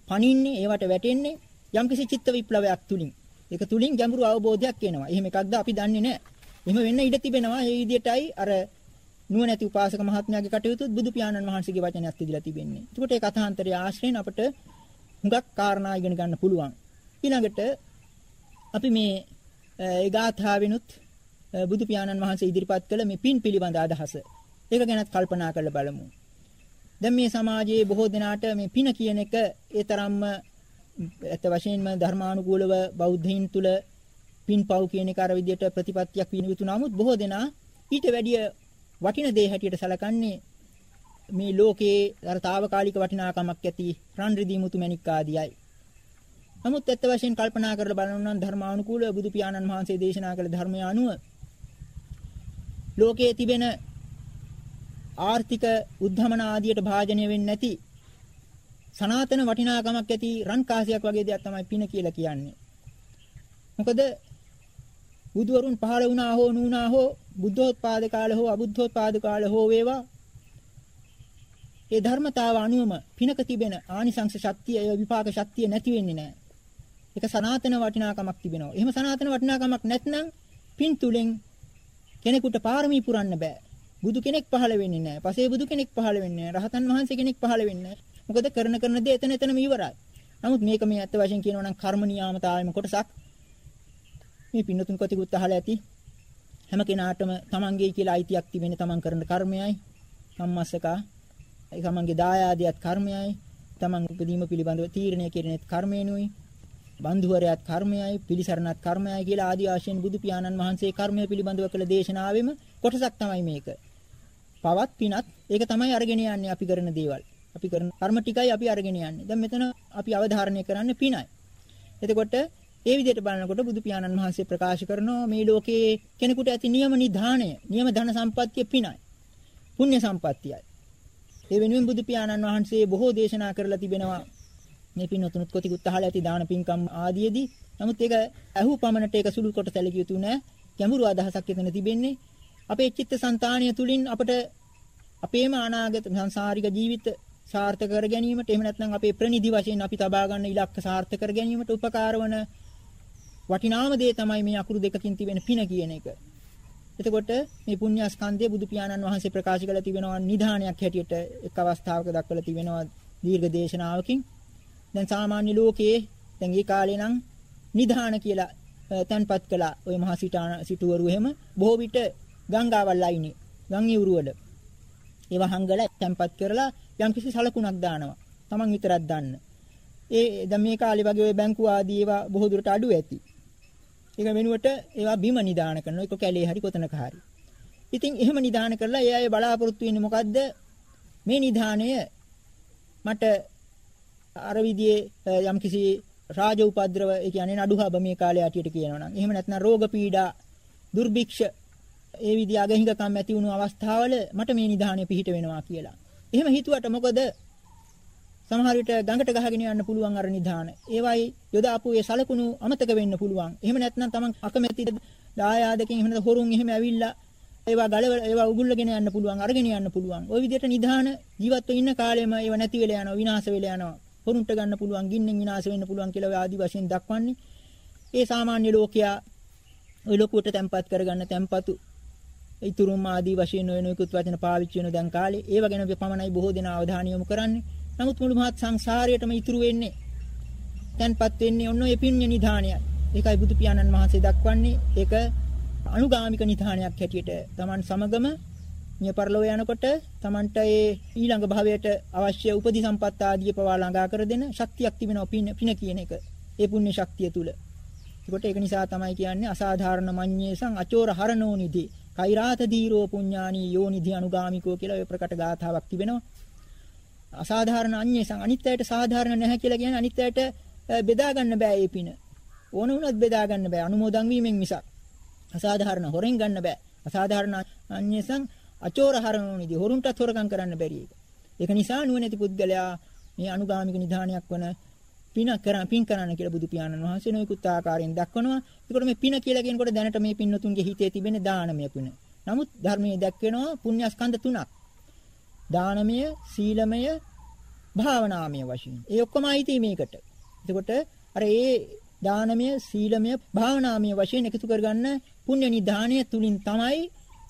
පණින්නේ ඒවට වැටෙන්නේ යම්කිසි චිත්ත විප්ලවයක් තුලින්. ඒක තුලින් ගැඹුරු අවබෝධයක් එනවා. එහෙම එකක්ද අපි දන්නේ නැහැ. එහෙම වෙන්න ඉඩ තිබෙනවා. ඒ විදිහටයි අර නුවණැති උපාසක මහත්මයාගේ කටයුතුත් බුදු පියාණන් වහන්සේගේ වචනයක් තිදලා තිබෙන්නේ. එතකොට ඒ කථාන්තරය ආශ්‍රයෙන් අපට හුඟක් කාරණා ඉගෙන ගන්න පුළුවන්. ඊළඟට අපි මේ ඒ ගාථාවෙනුත් බුදු පියාණන් වහන්සේ ඉදිරිපත් කළ මේ පින් පිළිබඳ අදහස. ඒක ගැනත් කල්පනා කරලා බලමු. දැන් මේ සමාජයේ බොහෝ දෙනාට මේ පින කියන එක ඒ තරම්ම ඇත්ත වශයෙන්ම ධර්මානුකූලව බෞද්ධයින් තුල පින්පව් කියන එක අර විදියට ප්‍රතිපත්තියක් වින යුතු නමුත් බොහෝ දෙනා ඊට වැඩිය වටින දේ හැටියට සැලකන්නේ මේ ලෝකයේ අර తాවකාලික වටිනාකමක් ඇති රන් රිදී මුතු මැණික් ආදියයි. නමුත් ඇත්ත වශයෙන් කල්පනා කරලා බලනවා නම් ධර්මානුකූල බුදු පියාණන් වහන්සේ දේශනා කළ ධර්මය අනුව ලෝකයේ තිබෙන ආර්ථික උද්ධමන ආදියට භාජනය වෙන්නේ නැති සනාතන වටිනාකමක් ඇති රන් කාසියක් වගේ දෙයක් තමයි පින කියලා කියන්නේ. මොකද බුදුවරුන් පහළ වුණා හෝ නුණා හෝ බුද්ධෝත්පාද කාල හෝ අබුද්ධෝත්පාද කාල හෝ වේවා ඒ ධර්මතාව අනුවම පිනක තිබෙන ආනිසංස ශක්තිය ඒ විපාක ශක්තිය නැති වෙන්නේ නැහැ. ඒක සනාතන වටිනාකමක් තිබෙනවා. එහෙම සනාතන වටිනාකමක් නැත්නම් පින් තුලින් කෙනෙකුට පාරමී පුරන්න බෑ. බුදු කෙනෙක් පහළ වෙන්නේ නැහැ. පසේ බුදු කෙනෙක් පහළ වෙන්නේ නැහැ. රහතන් වහන්සේ කෙනෙක් පහළ වෙන්නේ නැහැ. මොකද කරන කරන දේ එතන එතනම ඉවරයි. නමුත් මේක මේ ඇත්ත වශයෙන් කියනවා නම් කර්ම නියාමතාවයම කොටසක්. මේ පින්නතුන් කොටිකුත් අහලා ඇති. හැම කෙනාටම තමන්ගේ කියලා අයිතියක් තිබෙන තමන් කරන කර්මයයි. සම්මස්සකා. ඒ තමන්ගේ දායාදියත් කර්මයයි. තමන් උපදීම පිළිබඳව තීරණය කෙරෙනෙත් කර්මයනුයි. බන්දුවරයත් කර්මයයි පිළිසරණත් කර්මයයි කියලා ආදි ආශයෙන් බුදු පියාණන් වහන්සේ කර්මය පිළිබඳව කළ දේශනාවෙම කොටසක් තමයි මේක. පවත් පිනත් ඒක තමයි අරගෙන යන්නේ අපි කරන දේවල්. අපි කරන කර්ම ටිකයි අපි අරගෙන යන්නේ. දැන් මෙතන අපි අවධාරණය කරන්නේ පිනයි. එතකොට ඒ විදිහට බලනකොට බුදු පියාණන් වහන්සේ ප්‍රකාශ කරනවා මේ ලෝකයේ කෙනෙකුට ඇති නියම නිධානය, නියම ධන සම්පත්තිය පිනයි. පුණ්‍ය සම්පත්තියයි. ඒ වෙනුවෙන් බුදු පියාණන් වහන්සේ බොහෝ දේශනා කරලා තිබෙනවා. මේ පින්නතුනුත් කොටිකුත් අහලා ඇති දාන පින්කම් ආදීයේදී. නමුත් ඒක ඇහු පමණට ඒක සුළු කොට සැලකිය යුතු නෑ. ගැඹුරු අදහසක් එතන තිබෙන්නේ. අපේ චිත්තසංතානිය තුලින් අපට අපේම අනාගත සංසාරික ජීවිත සාර්ථක කර ගැනීමට එහෙම නැත්නම් අපේ ප්‍රනිධි වශයෙන් අපි තබා ගන්න ඉලක්ක සාර්ථක කර ගැනීමට උපකාර වන වටිනාම දේ තමයි මේ අකුරු දෙකකින් තිබෙන පින කියන එක. එතකොට මේ පුණ්‍ය ස්කන්ධය බුදු පියාණන් වහන්සේ ප්‍රකාශ කළ තිබෙනවා නිධානයක් හැටියට එක් අවස්ථාවක දක්වලා තිබෙනවා දීර්ඝ දේශනාවකින්. දැන් සාමාන්‍ය ලෝකයේ දැන් ඒ කාලේ නම් නිධාන කියලා තැන්පත් කළා. ওই මහා සිටුවරු එහෙම බොහෝ විට ගංගාවල් අයිනේ. ගම් ඉවුරු වල. ඒවා හංගලා තැම්පත් කරලා යම්කිසි සලකුණක් දානවා. Taman විතරක් දාන්න. ඒ දැන් මේ කාලේ වගේ ওই බැංකු ආදී ඒවා බොහෝ දුරට අඩු ඇති. ඒක වෙනුවට ඒවා බිම නිදාන කරනවා. ඒක කැලේ හරි කොතනක හරි. ඉතින් එහෙම නිදාන කරලා ඒ අය බලාපොරොත්තු වෙන්නේ මොකද්ද? මේ නිදානය මට අර විදිහේ යම්කිසි රාජ උපද්‍රව ඒ කියන්නේ නඩුහබ මේ කාලේ ඇටියට කියනවා නම්. එහෙම නැත්නම් රෝග පීඩා දුර්භික්ෂ ඒ විදිහ අගහිඟකම් ඇති වුණු අවස්ථාවල මට මේ නිධානය පිහිට වෙනවා කියලා. එහෙම හිතුවට මොකද සමහර විට ගඟට ගහගෙන යන්න පුළුවන් අර නිධාන. ඒවයි යොදාපු ඒ සලකුණු අමතක වෙන්න පුළුවන්. එහෙම නැත්නම් තමන් අකමැති දායාදකින් එහෙම හොරුන් එහෙම ඇවිල්ලා ඒවා ගලවල ඒවා උගුල්ලගෙන යන්න පුළුවන් අරගෙන යන්න පුළුවන්. ওই විදිහට නිධාන ජීවත්ව ඉන්න කාලෙම ඒව නැති වෙලා යනවා විනාශ වෙලා යනවා. හොරුන්ට ගන්න පුළුවන් ගින්නෙන් විනාශ වෙන්න පුළුවන් කියලා ඔය ආදි වශයෙන් දක්වන්නේ. ඒ සාමාන්‍ය ලෝකයා ඔය ලොකුවට තැම්පත් කරගන්න තැම්පතු ඉතුරුම් ආදී වශයෙන් නොවන නිකුත් වචන පාවිච්චි වෙන දැන් කාලේ ඒව ගැන පමණයි බොහෝ දෙනා අවධානය යොමු කරන්නේ. නමුත් මුළු මහත් සංසාරයටම ඉතුරු වෙන්නේ. තැන්පත් වෙන්නේ ඔන්න ඔය පින්්‍ය නිධානයයි. ඒකයි බුදු පියාණන් වහන්සේ දක්වන්නේ ඒක අනුගාමික නිධානයක් හැටියට Taman සමගම මිය පරලෝ යනකොට Tamanට ඒ ඊළඟ භවයට අවශ්‍ය උපදි සම්පත් ආදී පවා ළඟා කර දෙන ශක්තියක් තිබෙනවා පින පින කියන එක. ඒ පුණ්‍ය ශක්තිය තුල. ඒකට ඒක නිසා තමයි කියන්නේ අසාධාරණ මඤ්ඤේසං අචෝර හරණෝ නිදි. කෛරාත දීරෝ පුඤ්ඤානි යෝනිධි අනුගාමිකෝ කියලා ඔය ප්‍රකට ගාථාවක් තිබෙනවා. අසාධාරණ අඤ්ඤේසං අනිත්‍යයට සාධාරණ නැහැ කියලා කියන්නේ අනිත්‍යයට බෙදා ගන්න බෑ ඒ පින. ඕන වුණත් බෙදා ගන්න බෑ අනුමෝදන් වීමෙන් මිසක්. අසාධාරණ හොරෙන් ගන්න බෑ. අසාධාරණ අඤ්ඤේසං අචෝර හරණෝනිදී හොරුන්ටත් හොරකම් කරන්න බැරි එක. ඒක නිසා නුවණැති පුද්ගලයා මේ අනුගාමික නිධානයක් වන පින කරන පින් කරන්න කියලා බුදු පියාණන් වහන්සේ නොයෙකුත් ආකාරයෙන් දක්වනවා. ඒකට මේ පින කියලා කියනකොට දැනට මේ පින්නතුන්ගේ හිතේ තිබෙන දානමය පින. නමුත් ධර්මයේ දැක්වෙනවා පුණ්‍යස්කන්ධ තුනක්. දානමය, සීලමය, භාවනාමය වශයෙන්. ඒ ඔක්කොම අයිති මේකට. එතකොට අර ඒ දානමය, සීලමය, භාවනාමය වශයෙන් එකතු කරගන්න පුණ්‍ය නිධානය තුලින් තමයි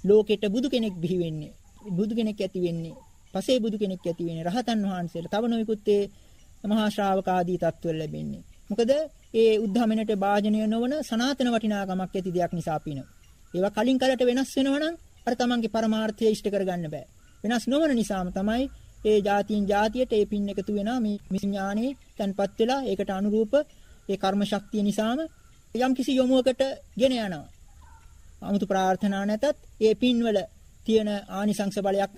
ලෝකෙට බුදු කෙනෙක් බිහි වෙන්නේ. බුදු කෙනෙක් ඇති වෙන්නේ. පසේ බුදු කෙනෙක් ඇති වෙන්නේ. රහතන් වහන්සේලා. තව නොයෙකුත් ඒ මහා ශ්‍රාවක ආදී තත්ත්වවල ලැබෙන්නේ. මොකද ඒ උද්ධමනයට භාජනය නොවන සනාතන වටිනාකමක් ඇති දෙයක් නිසා පිනව. ඒවා කලින් කලට වෙනස් වෙනවනම් අර තමන්ගේ පරමාර්ථය ඉෂ්ට කරගන්න බෑ. වෙනස් නොවන නිසාම තමයි ඒ જાතියින් જાතියට ඒ පින් එකතු වෙනා මේ විඥානේ තන්පත් වෙලා ඒකට අනුරූප ඒ කර්ම ශක්තිය නිසාම යම් කිසි යොමුවකට ගෙන යනවා. 아무තු ප්‍රාර්ථනා නැතත් ඒ පින්වල තියෙන ආනිසංස බලයක්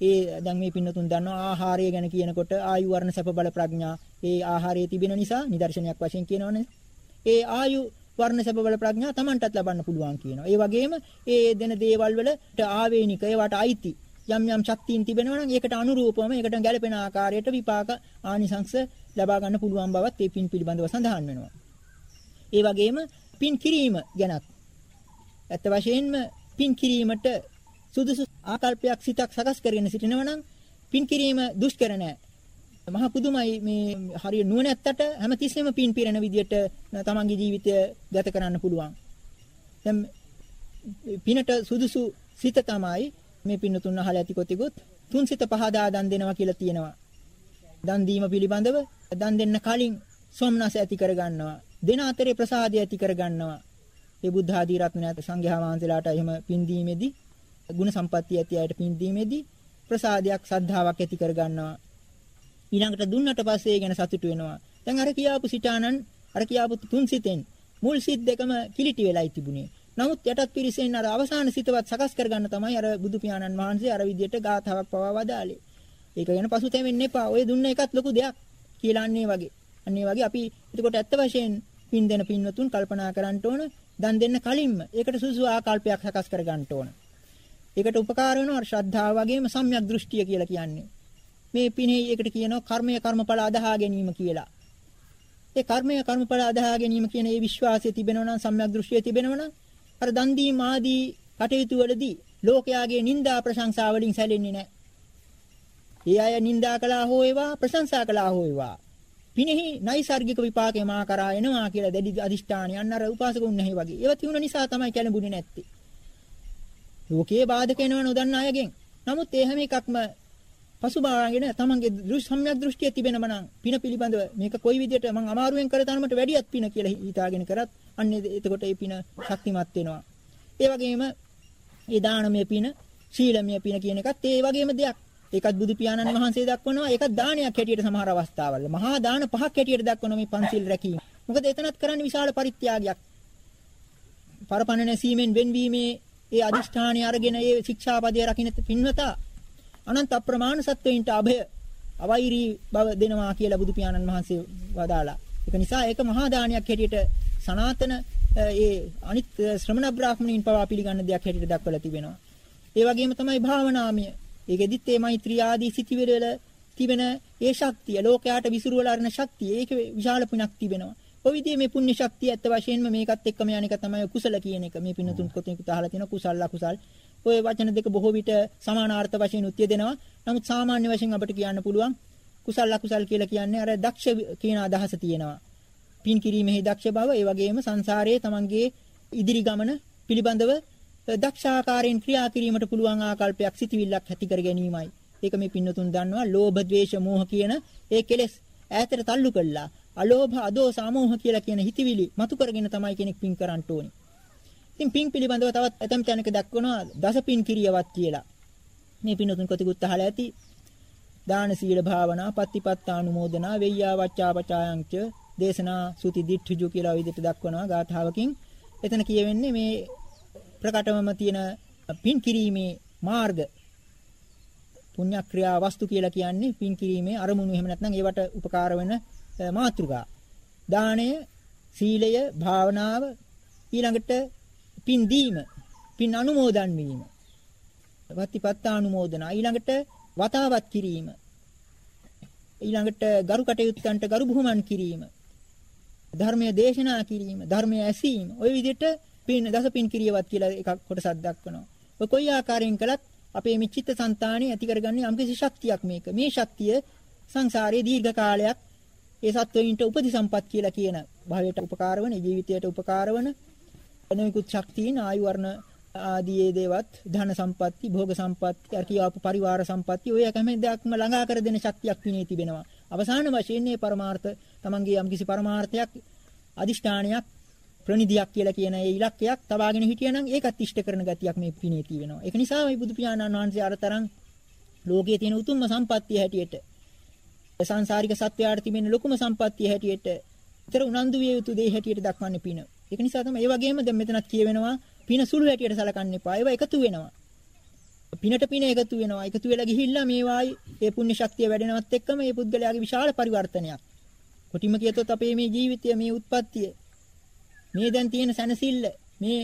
ඒ දැන් මේ පින්නතුන් දන්නවා ආහාරය ගැන කියනකොට ආයු වර්ණ සැප බල ප්‍රඥා. ඒ ආහාරයේ තිබෙන නිසා නිදර්ශනයක් වශයෙන් කියනවනේ. ඒ ආයු වර්ණ සැප බල ප්‍රඥා Tamanටත් ලබන්න පුළුවන් කියනවා. ඒ වගේම ඒ දෙන දේවල් වලට ආවේනික ඒවට අයිති යම් යම් ශක්තියින් තිබෙනවා නම් ඒකට අනුරූපවම ඒකට ගැළපෙන ආකාරයට විපාක ආනිසංස ලබා ගන්න පුළුවන් බවත් ඒ පින් පිළිබඳව සඳහන් වෙනවා. ඒ වගේම පින් කිරීම ගැනත් ඇත්ත වශයෙන්ම පින් කිරීමට සුදුසු ආකල්පයක් සිතක් සකස් කරගෙන සිටිනවා නම් පින් කිරීම දුෂ්කර නැහැ. මහ පුදුමයි මේ හරිය නුවණැත්තට හැමතිස්සෙම පින් පිරෙන විදියට තමන්ගේ ජීවිතය ගත කරන්න පුළුවන්. දැන් පිනට සුදුසු සිත තමයි මේ පින්න තුන අහලා ඇති කොටිකුත් තුන් සිත පහදා දන් දෙනවා කියලා තියෙනවා. දන් දීම පිළිබඳව දන් දෙන්න කලින් සොම්නස ඇති කරගන්නවා. දෙන අතරේ ප්‍රසාදය ඇති කරගන්නවා. ඒ බුද්ධ ආදී රත්නයත් සංඝයා වහන්සේලාට එහෙම පින් දීමේදී ගුණ සම්පත්තිය ඇති අයට පින් දීමේදී ප්‍රසාදයක් සද්ධාාවක් ඇති කර ගන්නවා. ඊළඟට දුන්නට පස්සේ ඒ ගැන සතුටු වෙනවා. දැන් අර කියාපු සිතානන් අර කියාපු තුන් සිතෙන් මුල් සිත් දෙකම කිලිටි වෙලයි තිබුණේ. නමුත් යටත් පිරිසෙන් අර අවසාන සිතවත් සකස් කරගන්න තමයි අර බුදු පියාණන් වහන්සේ අර විදියට ගාථාවක් පවා වදාළේ. ඒක ගැන පසුතැවෙන්න එපා. ඔය දුන්න එකත් ලොකු දෙයක් කියලා අන්නේ වගේ. අන්නේ වගේ අපි එතකොට ඇත්ත වශයෙන් පින් දෙන පින්වතුන් කල්පනා කරන්න ඕන. දන් දෙන්න කලින්ම ඒකට සුසු ආකල්පයක් සකස් කර ගන්න ඕන. ඒකට උපකාර වෙනවා ශ්‍රද්ධාව වගේම සම්‍යක් දෘෂ්ටිය කියලා කියන්නේ. මේ පිනේ ඒකට කියනවා කර්මය කර්මඵල අදහා ගැනීම කියලා. ඒ කර්මය කර්මඵල අදහා ගැනීම කියන ඒ විශ්වාසය තිබෙනවා නම් සම්‍යක් දෘෂ්ටිය තිබෙනවා නම් අර දන් දීම ආදී කටයුතු වලදී ලෝකයාගේ නිന്ദා ප්‍රශංසා වලින් සැලෙන්නේ නැහැ. ඒ අය නිന്ദා කළා හෝ ඒවා ප්‍රශංසා කළා හෝ ඒවා පිනෙහි නයිසાર્ගික විපාකේ මා කරා එනවා කියලා දැඩි අදිෂ්ඨානයන් අර උපාසකුන් නැහැ වගේ. ඒවා තියුණ නිසා තමයි කැළඹුණේ නැත්තේ. ලෝකයේ බාධක වෙනව නොදන්න අයගෙන්. නමුත් ඒ හැම එකක්ම පසුබාගෙන තමන්ගේ දෘෂ්ටි සම්‍යක් දෘෂ්ටිය තිබෙනම නම් පින පිළිබඳව මේක කොයි විදියට මං අමාරුවෙන් කර තරමට වැඩියක් පින කියලා හිතාගෙන කරත් අන්න එතකොට ඒ පින ශක්තිමත් වෙනවා. ඒ වගේම ඒ දානමය පින, සීලමය පින කියන එකත් ඒ වගේම දෙයක්. ඒකත් බුදු පියාණන් වහන්සේ දක්වනවා ඒකත් දානයක් හැටියට සමහර අවස්ථාවල. මහා දාන පහක් හැටියට දක්වනවා මේ පන්සිල් රැකීම. මොකද එතනත් කරන්නේ විශාල පරිත්‍යාගයක්. පරපණ නැසීමෙන් වෙන්වීමේ ඒ අදිෂ්ඨානය අරගෙන ඒ ශික්ෂාපදයේ රකින්න පින්වතා අනන්ත අප්‍රමාණ සත්වයින්ට අභය අවෛරී බව දෙනවා කියලා බුදු පියාණන් වහන්සේ වදාලා. ඒක නිසා ඒක මහා දානයක් හැටියට සනාතන ඒ අනිත් ශ්‍රමණ බ්‍රාහ්මණයින් පවා පිළිගන්න දෙයක් හැටියට දක්වලා තිබෙනවා. ඒ වගේම තමයි භාවනාමය. ඒකෙදිත් මේ මෛත්‍රී ආදී සිටිවිරල තිබෙන ඒ ශක්තිය ලෝකයට විසිරුවලා අරන ශක්තිය ඒක විශාල පුණක් තිබෙනවා. ඔය විදිහේ මේ පුණ්‍ය ශක්තිය ඇත්ත වශයෙන්ම මේකත් එක්කම යන එක තමයි කුසල කියන එක. මේ පින්නතුන් කොතෙන්ද අහලා තියෙන කුසල අකුසල්. ඔය වචන දෙක බොහෝ විට සමානාර්ථ වශයෙන් උත්ය දෙනවා. නමුත් සාමාන්‍ය වශයෙන් අපිට කියන්න පුළුවන් කුසල අකුසල් කියලා කියන්නේ අර දක්ෂ කියන අදහස තියෙනවා. පින් කිරීමෙහි දක්ෂ බව, ඒ වගේම සංසාරයේ තමන්ගේ ඉදිරි ගමන පිළිබඳව දක්ෂාකාරයෙන් ක්‍රියා කිරීමට පුළුවන් ආකල්පයක් සිටිවිල්ලක් ඇති කර ගැනීමයි. ඒක මේ පින්නතුන් දන්නවා ලෝභ, ද්වේෂ, මෝහ කියන ඒ කෙලෙස් ඈතට තල්ලු කළා. අලෝභ, අදෝස, අමෝහ කියලා කියන හිතවිලි මතු කරගෙන තමයි කෙනෙක් පින් කරන්න ඕනේ. ඉතින් පින් පිළිබඳව තවත් ඇතම් තැනක දක්වනවා දස පින් කිරියවත් කියලා. මේ පින්නතුන් කොතිකුත් අහලා ඇති. දාන සීල භාවනා, පත්තිපත්තානුමෝදනා, වෙය්‍යා වච්චාපචායංච, දේශනා සුති දිට්ඨිජු කියලා විදිහට දක්වනවා ගාථාවකින්. එතන කියවෙන්නේ මේ ප්‍රකටවම තියෙන පින් කිරීමේ මාර්ග පුණ්‍යක්‍රියා වස්තු කියලා කියන්නේ පින් කිරීමේ අරමුණු එහෙම නැත්නම් ඒවට උපකාර වෙන මාතෘකා. දාණය, සීලය, භාවනාව ඊළඟට පින් දීම, පින් අනුමෝදන් වීම. වත්තිපත්තානුමෝදන ඊළඟට වතාවත් කිරීම. ඊළඟට ගරු කටයුත්තන්ට ගරු බුහුමන් කිරීම. ධර්මයේ දේශනා කිරීම, ධර්මයේ ඇසීම. ওই විදිහට පින් දස පින් කිරියවත් කියලා එකක් කොටසක් දක්වනවා. ඔය කොයි ආකාරයෙන් කළත් අපේ මේ චිත්ත સંතාණේ ඇති කරගන්නේ යම්කිසි ශක්තියක් මේක. මේ ශක්තිය සංසාරයේ දීර්ඝ කාලයක් ඒ සත්වයින්ට උපදි සම්පත් කියලා කියන භවයට උපකාර වන ජීවිතයට උපකාර වන අනෙකුත් ශක්තියින් ආයු වර්ණ ආදී දේවත් ධන සම්පatti භෝග සම්පatti අර්කියාප පරිවාර සම්පatti ඔය හැම දෙයක්ම ළඟා කර දෙන ශක්තියක් පිනේ තිබෙනවා අවසාන වශයෙන් මේ පරමාර්ථ තමන්ගේ යම්කිසි පරමාර්ථයක් අදිෂ්ඨානයක් ප්‍රනිධියක් කියලා කියන ඒ ඉලක්කයක් තබාගෙන හිටියනම් ඒකත් ඉෂ්ට කරන ගතියක් මේ පිනේ තියෙනවා. ඒක නිසා මේ බුදු පියාණන් වහන්සේ අරතරන් ලෝකයේ තියෙන උතුම්ම සම්පත්තිය හැටියට සංසාරික සත්වයාට තිබෙන ලොකුම සම්පත්තිය හැටියට විතර උනන්දු විය යුතු දේ හැටියට දක්වන්නේ පින. ඒක නිසා තමයි ඒ වගේම දැන් මෙතනත් කියවෙනවා පින සුළු හැටියට සලකන්න එපා. ඒවා එකතු වෙනවා. පිනට පින එකතු වෙනවා. එකතු වෙලා ගිහිල්ලා මේවායි ඒ පුණ්‍ය ශක්තිය වැඩෙනවත් එක්කම මේ පුද්ගලයාගේ විශාල පරිවර්තනයක්. කොටිම කියතොත් අපේ මේ ජීවිතය මේ උත්පත්තිය මේ දැන් තියෙන සැනසෙල්ල මේ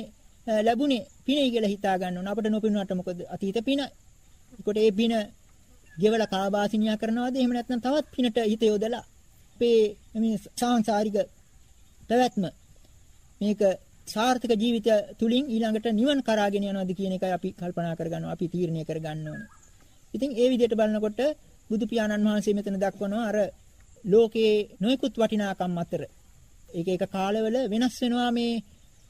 ලැබුණේ පිනේ කියලා හිතා ගන්න ඕන. අපිට නොපිනුනට මොකද අතීත පින. ඒකට ඒ පින ගෙවලා කාබාසිනියා කරනවාද? එහෙම නැත්නම් තවත් පිනට හිත යොදලා අපේ මේ සාංශාරික පැවැත්ම මේක සාර්ථක ජීවිතය තුලින් ඊළඟට නිවන් කරාගෙන යනවාද කියන එකයි අපි කල්පනා කරගන්නවා අපි තීරණය කරගන්න ඕනේ. ඉතින් ඒ විදිහට බලනකොට බුදු පියාණන් වහන්සේ මෙතන දක්වනවා අර ලෝකයේ නොයෙකුත් වටිනාකම් අතර. ඒක ඒක කාලවල වෙනස් වෙනවා මේ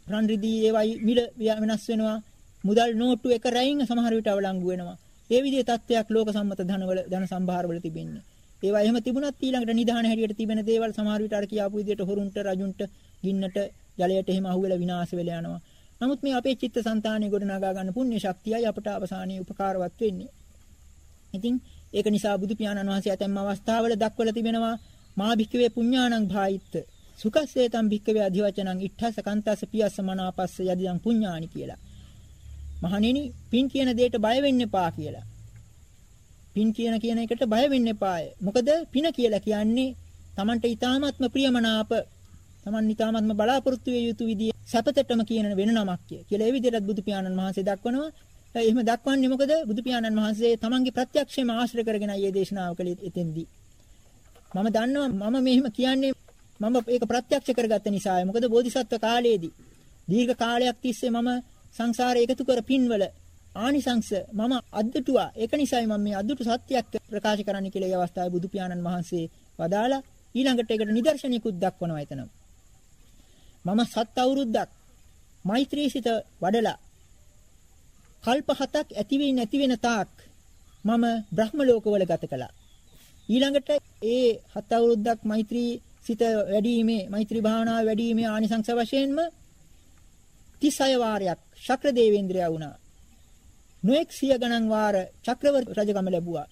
රන් රිදී ඒවයි මිල වෙනස් වෙනවා. මුදල් නෝට්ටු එක රැයින් සමහර විට අවලංගු වෙනවා. ඒ විදිහේ තත්ත්වයක් ලෝක සම්මත ධනවල ධන සම්භාරවල තිබෙන්නේ. ඒවා එහෙම තිබුණත් ඊළඟට නිධාන හැටියට තිබෙන දේවල් සමහර විට අර කියාපු විදිහට හොරුන්ට රජුන්ට ගින්නට ජලයට එහෙම අහුවෙලා විනාශ වෙලා යනවා. නමුත් මේ අපේ චිත්ත સંතාණය ගොඩනගා ගන්න පුණ්‍ය ශක්තියයි අපට අවසානයේ උපකාරවත් වෙන්නේ. ඉතින් ඒක නිසා බුදු පියාණන් වහන්සේ ඇතැම් අවස්ථාවල දක්වලා තිබෙනවා මා භික්කවේ පුඤ්ඤාණං භායිත්ත සුඛස්සේතම් භික්කවේ අධිවචනං ඉට්ඨස කන්තස පියස්ස මනාපස්ස යදිදං පුඤ්ඤාණි කියලා. මහණෙනි පින් කියන දෙයට බය වෙන්න එපා කියලා. පින් කියන කියන එකට බය වෙන්න එපාය. මොකද පින කියලා කියන්නේ Tamanට ඊ타ත්ම ප්‍රියමනාප Taman ඊ타ත්ම බලාපොරොත්තු විය යුතු විදිය සැපතටම කියන වෙන නමක් කියලා. ඒ විදිහට බුදු පියාණන් වහන්සේ දක්වනවා. එහෙම දක්වන්නේ මොකද බුදු පියාණන් වහන්සේ තමන්ගේ ප්‍රත්‍යක්ෂයම ආශ්‍රය කරගෙන ආයේ දේශනාව කළේ එතෙන්දී. මම දන්නවා මම මෙහෙම කියන්නේ මම ඒක ප්‍රත්‍යක්ෂ කරගත්ත නිසායි. මොකද බෝධිසත්ව කාලයේදී දීර්ඝ කාලයක් තිස්සේ මම සංසාරේ එකතු කර පින්වල ආනිසංස මම අද්දුටුවා. ඒක නිසායි මම මේ අද්දුටු සත්‍යයක් ප්‍රකාශ කරන්න කියලා ඒ අවස්ථාවේ බුදු පියාණන් වහන්සේ වදාලා ඊළඟට ඒකට නිදර්ශනිකුත් දක්වනවා එතන. මම සත් අවුරුද්දක් මෛත්‍රීසිත වඩලා කල්ප හතක් ඇති වෙයි නැති වෙන තාක් මම බ්‍රහ්ම ලෝකවල ගත කළා. ඊළඟට ඒ හත් අවුරුද්දක් මෛත්‍රී සිත වැඩිීමේ මෛත්‍රී භාවනාව වැඩිීමේ ආනිසංස වශයෙන්ම 36 වාරයක් ශක්‍ර දේවේන්ද්‍රයා වුණා. නොඑක් සිය ගණන් වාර චක්‍රවර්ති රජකම ලැබුවා.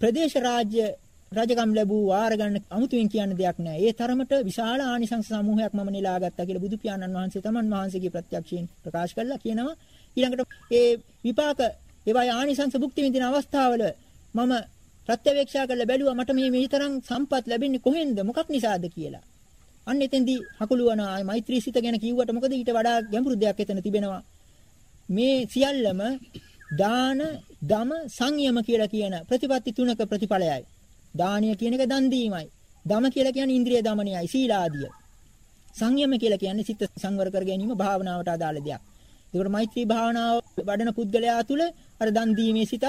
ප්‍රදේශ රාජ්‍ය රජකම් ලැබූ වාර ගන්න අමුතුවෙන් කියන්න දෙයක් නැහැ. ඒ තරමට විශාල ආනිසංස සමූහයක් මම නෙලා ගත්තා කියලා බුදු පියාණන් වහන්සේ තමන් වහන්සේගේ ප්‍රත්‍යක්ෂයෙන් ප්‍රකාශ කළා කියනවා. ඊළඟට ඒ විපාක ඒවායි ආනිසංස භුක්ති විඳින අවස්ථාවල මම ප්‍රත්‍යවේක්ෂා කරලා බැලුවා මට මේ මේ තරම් සම්පත් ලැබෙන්නේ කොහෙන්ද මොකක් නිසාද කියලා. අන්න එතෙන්දී හකුලුවන ආයි මෛත්‍රී සිත ගැන කිව්වට මොකද ඊට වඩා ගැඹුරු දෙයක් එතන තිබෙනවා. මේ සියල්ලම දාන, දම, සංයම කියලා කියන ප්‍රතිපත්ති තුනක ප්‍රතිඵලයයි. දානීය කියන එක දන් දීමයි. දම කියලා කියන්නේ ඉන්ද්‍රිය දමනයයි, සීලාදිය. සංයම කියලා කියන්නේ සිත සංවර කර ගැනීම භාවනාවට අදාළ දෙයක්. ඒකට මෛත්‍රී භාවනාව වඩන පුද්ගලයා තුළ අර දන් දීමේ සිතත්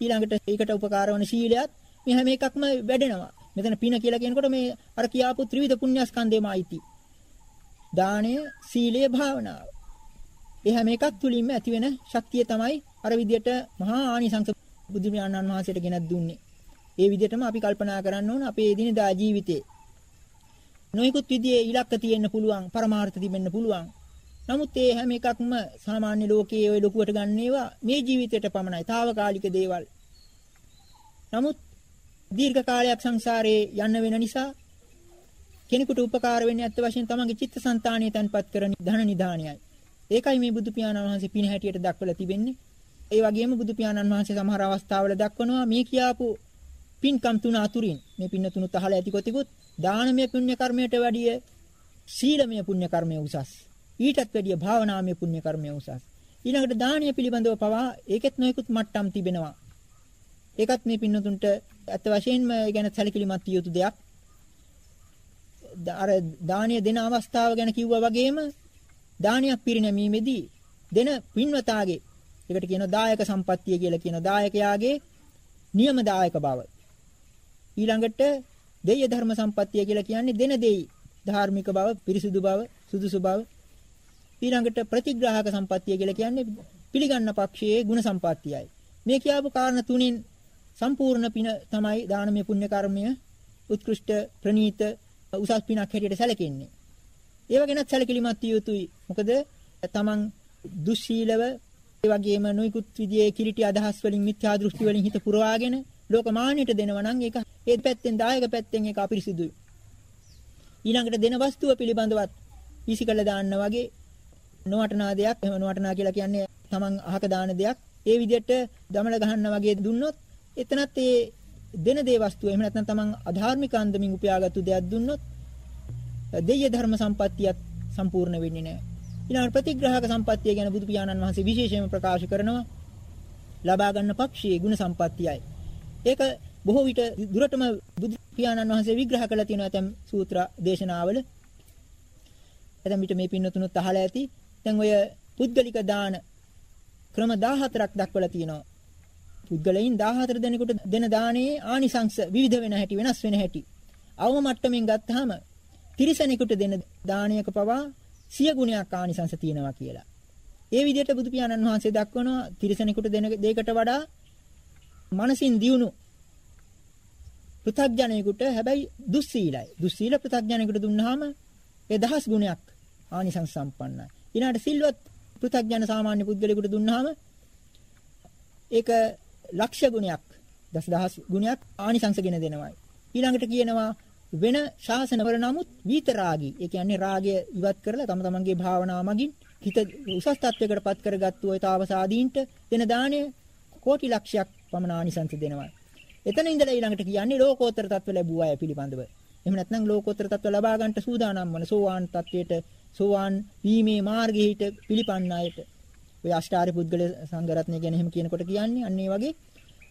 ඊළඟට ඒකට උපකාර වන ශීලයක් මේ හැම එකක්ම වැඩෙනවා. මෙතන පින කියලා කියනකොට මේ අර කියාපු ත්‍රිවිධ පුණ්‍යස්කන්ධේම අයිති. දාණය, සීලය, භාවනාව. ඒ හැම එකක් තුලින්ම ඇති වෙන ශක්තිය තමයි අර විදියට මහා ආනිසංස බුදුමියාණන් වහන්සේට ගෙනත් දුන්නේ. ඒ විදියටම අපි කල්පනා කරන්න ඕන අපේ එදිනෙදා ජීවිතේ. නොයෙකුත් විදියේ ඉලක්ක තියෙන්න පුළුවන්, පරමාර්ථ තිබෙන්න පුළුවන්. නමුත් ඒ හැම එකක්ම සාමාන්‍ය ලෝකයේ ওই ලොකුවට ගන්න ඒවා මේ ජීවිතයට පමණයි. తాවකාලික දේවල්. නමුත් දීර්ඝ කාලයක් සංසාරේ යන්න වෙන නිසා කෙනෙකුට උපකාර වෙන්නේ අත්ත වශයෙන් තමන්ගේ චිත්තසංතානිය තන්පත් කරන ධන නිදානියයි. ඒකයි මේ බුදු පියාණන් වහන්සේ පින හැටියට දක්වලා තිබෙන්නේ. ඒ වගේම බුදු පියාණන් වහන්සේ සමහර අවස්ථාවල දක්වනවා මේ කියාපු පින්කම් තුන අතුරින් මේ පින්න තුනත් අහලා ඇති කොතිකුත් දානමය පුණ්‍ය කර්මයට වැඩිය සීලමය පුණ්‍ය කර්මය උසස්. ඊටත් වැඩිය භාවනාමය පුණ්‍ය කර්මය උසස්. ඊළඟට දානීය පිළිබඳව පවා ඒකෙත් නොයෙකුත් මට්ටම් තිබෙනවා. ඒකත් මේ පින්නතුන්ට ඇත්ත වශයෙන්ම ගැන සැලකිලිමත් විය යුතු දෙයක්. අර දානීය දෙන අවස්ථාව ගැන කිව්වා වගේම දානයක් පිරිනැමීමේදී දෙන පින්වතාගේ ඒකට කියනවා දායක සම්පත්තිය කියලා කියන දායකයාගේ නියම දායක බව. ඊළඟට දෙය ධර්ම සම්පත්තිය කියලා කියන්නේ දෙන දෙයි ධාර්මික බව, පිරිසුදු බව, සුදුසු බව. ඊළඟට ප්‍රතිග්‍රාහක සම්පත්තිය කියලා කියන්නේ පිළිගන්න පක්ෂයේ ಗುಣ සම්පත්තියයි. මේ කියාපු කාරණා තුنين සම්පූර්ණ පින තමයි දානමය පුණ්‍ය කර්මය උත්කෘෂ්ඨ ප්‍රනීත උසස් පිනක් හැටියට සැලකෙන්නේ. ඒව ගැනත් සැලකිලිමත් යුතුයි. මොකද තමන් දුස්සීලව ඒ වගේම නොයිකුත් විදියේ කිලිටි අදහස් වලින් මිත්‍යා දෘෂ්ටි වලින් හිත පුරවාගෙන ලෝකමාන්‍යයට දෙනවා නම් ඒක ඒ පැත්තෙන් දායක පැත්තෙන් ඒක අපිරිසිදුයි. ඊළඟට දෙන වස්තුව පිළිබඳවත් විසිකල දාන්න වගේ නොවටනා දෙයක් එහෙම නොවටනා කියලා කියන්නේ තමන් අහක දාන දෙයක් ඒ විදිහට දමල ගහන්න වගේ දුන්නොත් එතනත් ඒ දෙන දේ වස්තුව එහෙම නැත්නම් තමන් අධාර්මික අන්දමින් උපයාගත්තු දෙයක් දුන්නොත් දෙය ධර්ම සම්පත්තියත් සම්පූර්ණ වෙන්නේ නැහැ. ඊළඟ ප්‍රතිග්‍රහක සම්පත්තිය ගැන බුදු පියාණන් වහන්සේ විශේෂයෙන්ම ප්‍රකාශ කරනවා. ලබා ගන්න පක්ෂයේ ಗುಣ සම්පත්තියයි. ඒක බොහෝ විට දුරටම බුදු පියාණන් වහන්සේ විග්‍රහ කළා තියෙනවා ඇතම් සූත්‍ර දේශනාවල. ඇතම් විට මේ පින්නතුනුත් අහලා ඇති. දැන් ඔය පුද්ගලික දාන ක්‍රම 14ක් දක්වලා තියෙනවා. පුද්ගලයන් 14 දෙනෙකුට දෙන දානයේ ආනිසංශ විවිධ වෙන හැටි වෙනස් වෙන හැටි. අවම මට්ටමින් ගත්තාම තිරිසනෙකුට දෙන දානයක පවා සිය ගුණයක් ආනිසංශ තියෙනවා කියලා. ඒ විදිහට බුදු පියාණන් වහන්සේ දක්වනවා තිරිසනෙකුට දෙන දෙයකට වඩා මනසින් දියුණු පෘථග්ජනයෙකුට හැබැයි දුස්සීලයි. දුස්සීල පෘථග්ජනයෙකුට දුන්නාම ඒ දහස් ගුණයක් ආනිසංස සම්පන්නයි. ඊළඟට සිල්වත් පෘථග්ජන සාමාන්‍ය පුද්ගලයෙකුට දුන්නාම ඒක ලක්ෂ ගුණයක් දසදහස් ගුණයක් ආනිසංසගෙන දෙනවායි. ඊළඟට කියනවා වෙන ශාසනවල නමුත් විතරාගී. ඒ කියන්නේ රාගය ඉවත් කරලා තම තමන්ගේ භාවනාව මගින් හිත උසස් තත්වයකටපත් කරගත්තු ඔය තාවසාදීන්ට දෙන දාණය කෝටි ලක්ෂයක් පමණ ආනිසංස දෙනවා. එතන ඉඳලා ඊළඟට කියන්නේ ලෝකෝත්තර තත්ත්ව ලැබුවා අය පිළිබඳව. එහෙම නැත්නම් ලෝකෝත්තර තත්ත්ව ලබා ගන්නට සූදානම් වන සෝවාන් තත්වයට සෝවාන් වීමේ මාර්ගයේ හිට පිළිපන්න අයට ඔය අෂ්ටාරි පුද්ගල සංඝරත්නය ගැන එහෙම කියනකොට කියන්නේ අන්න ඒ වගේ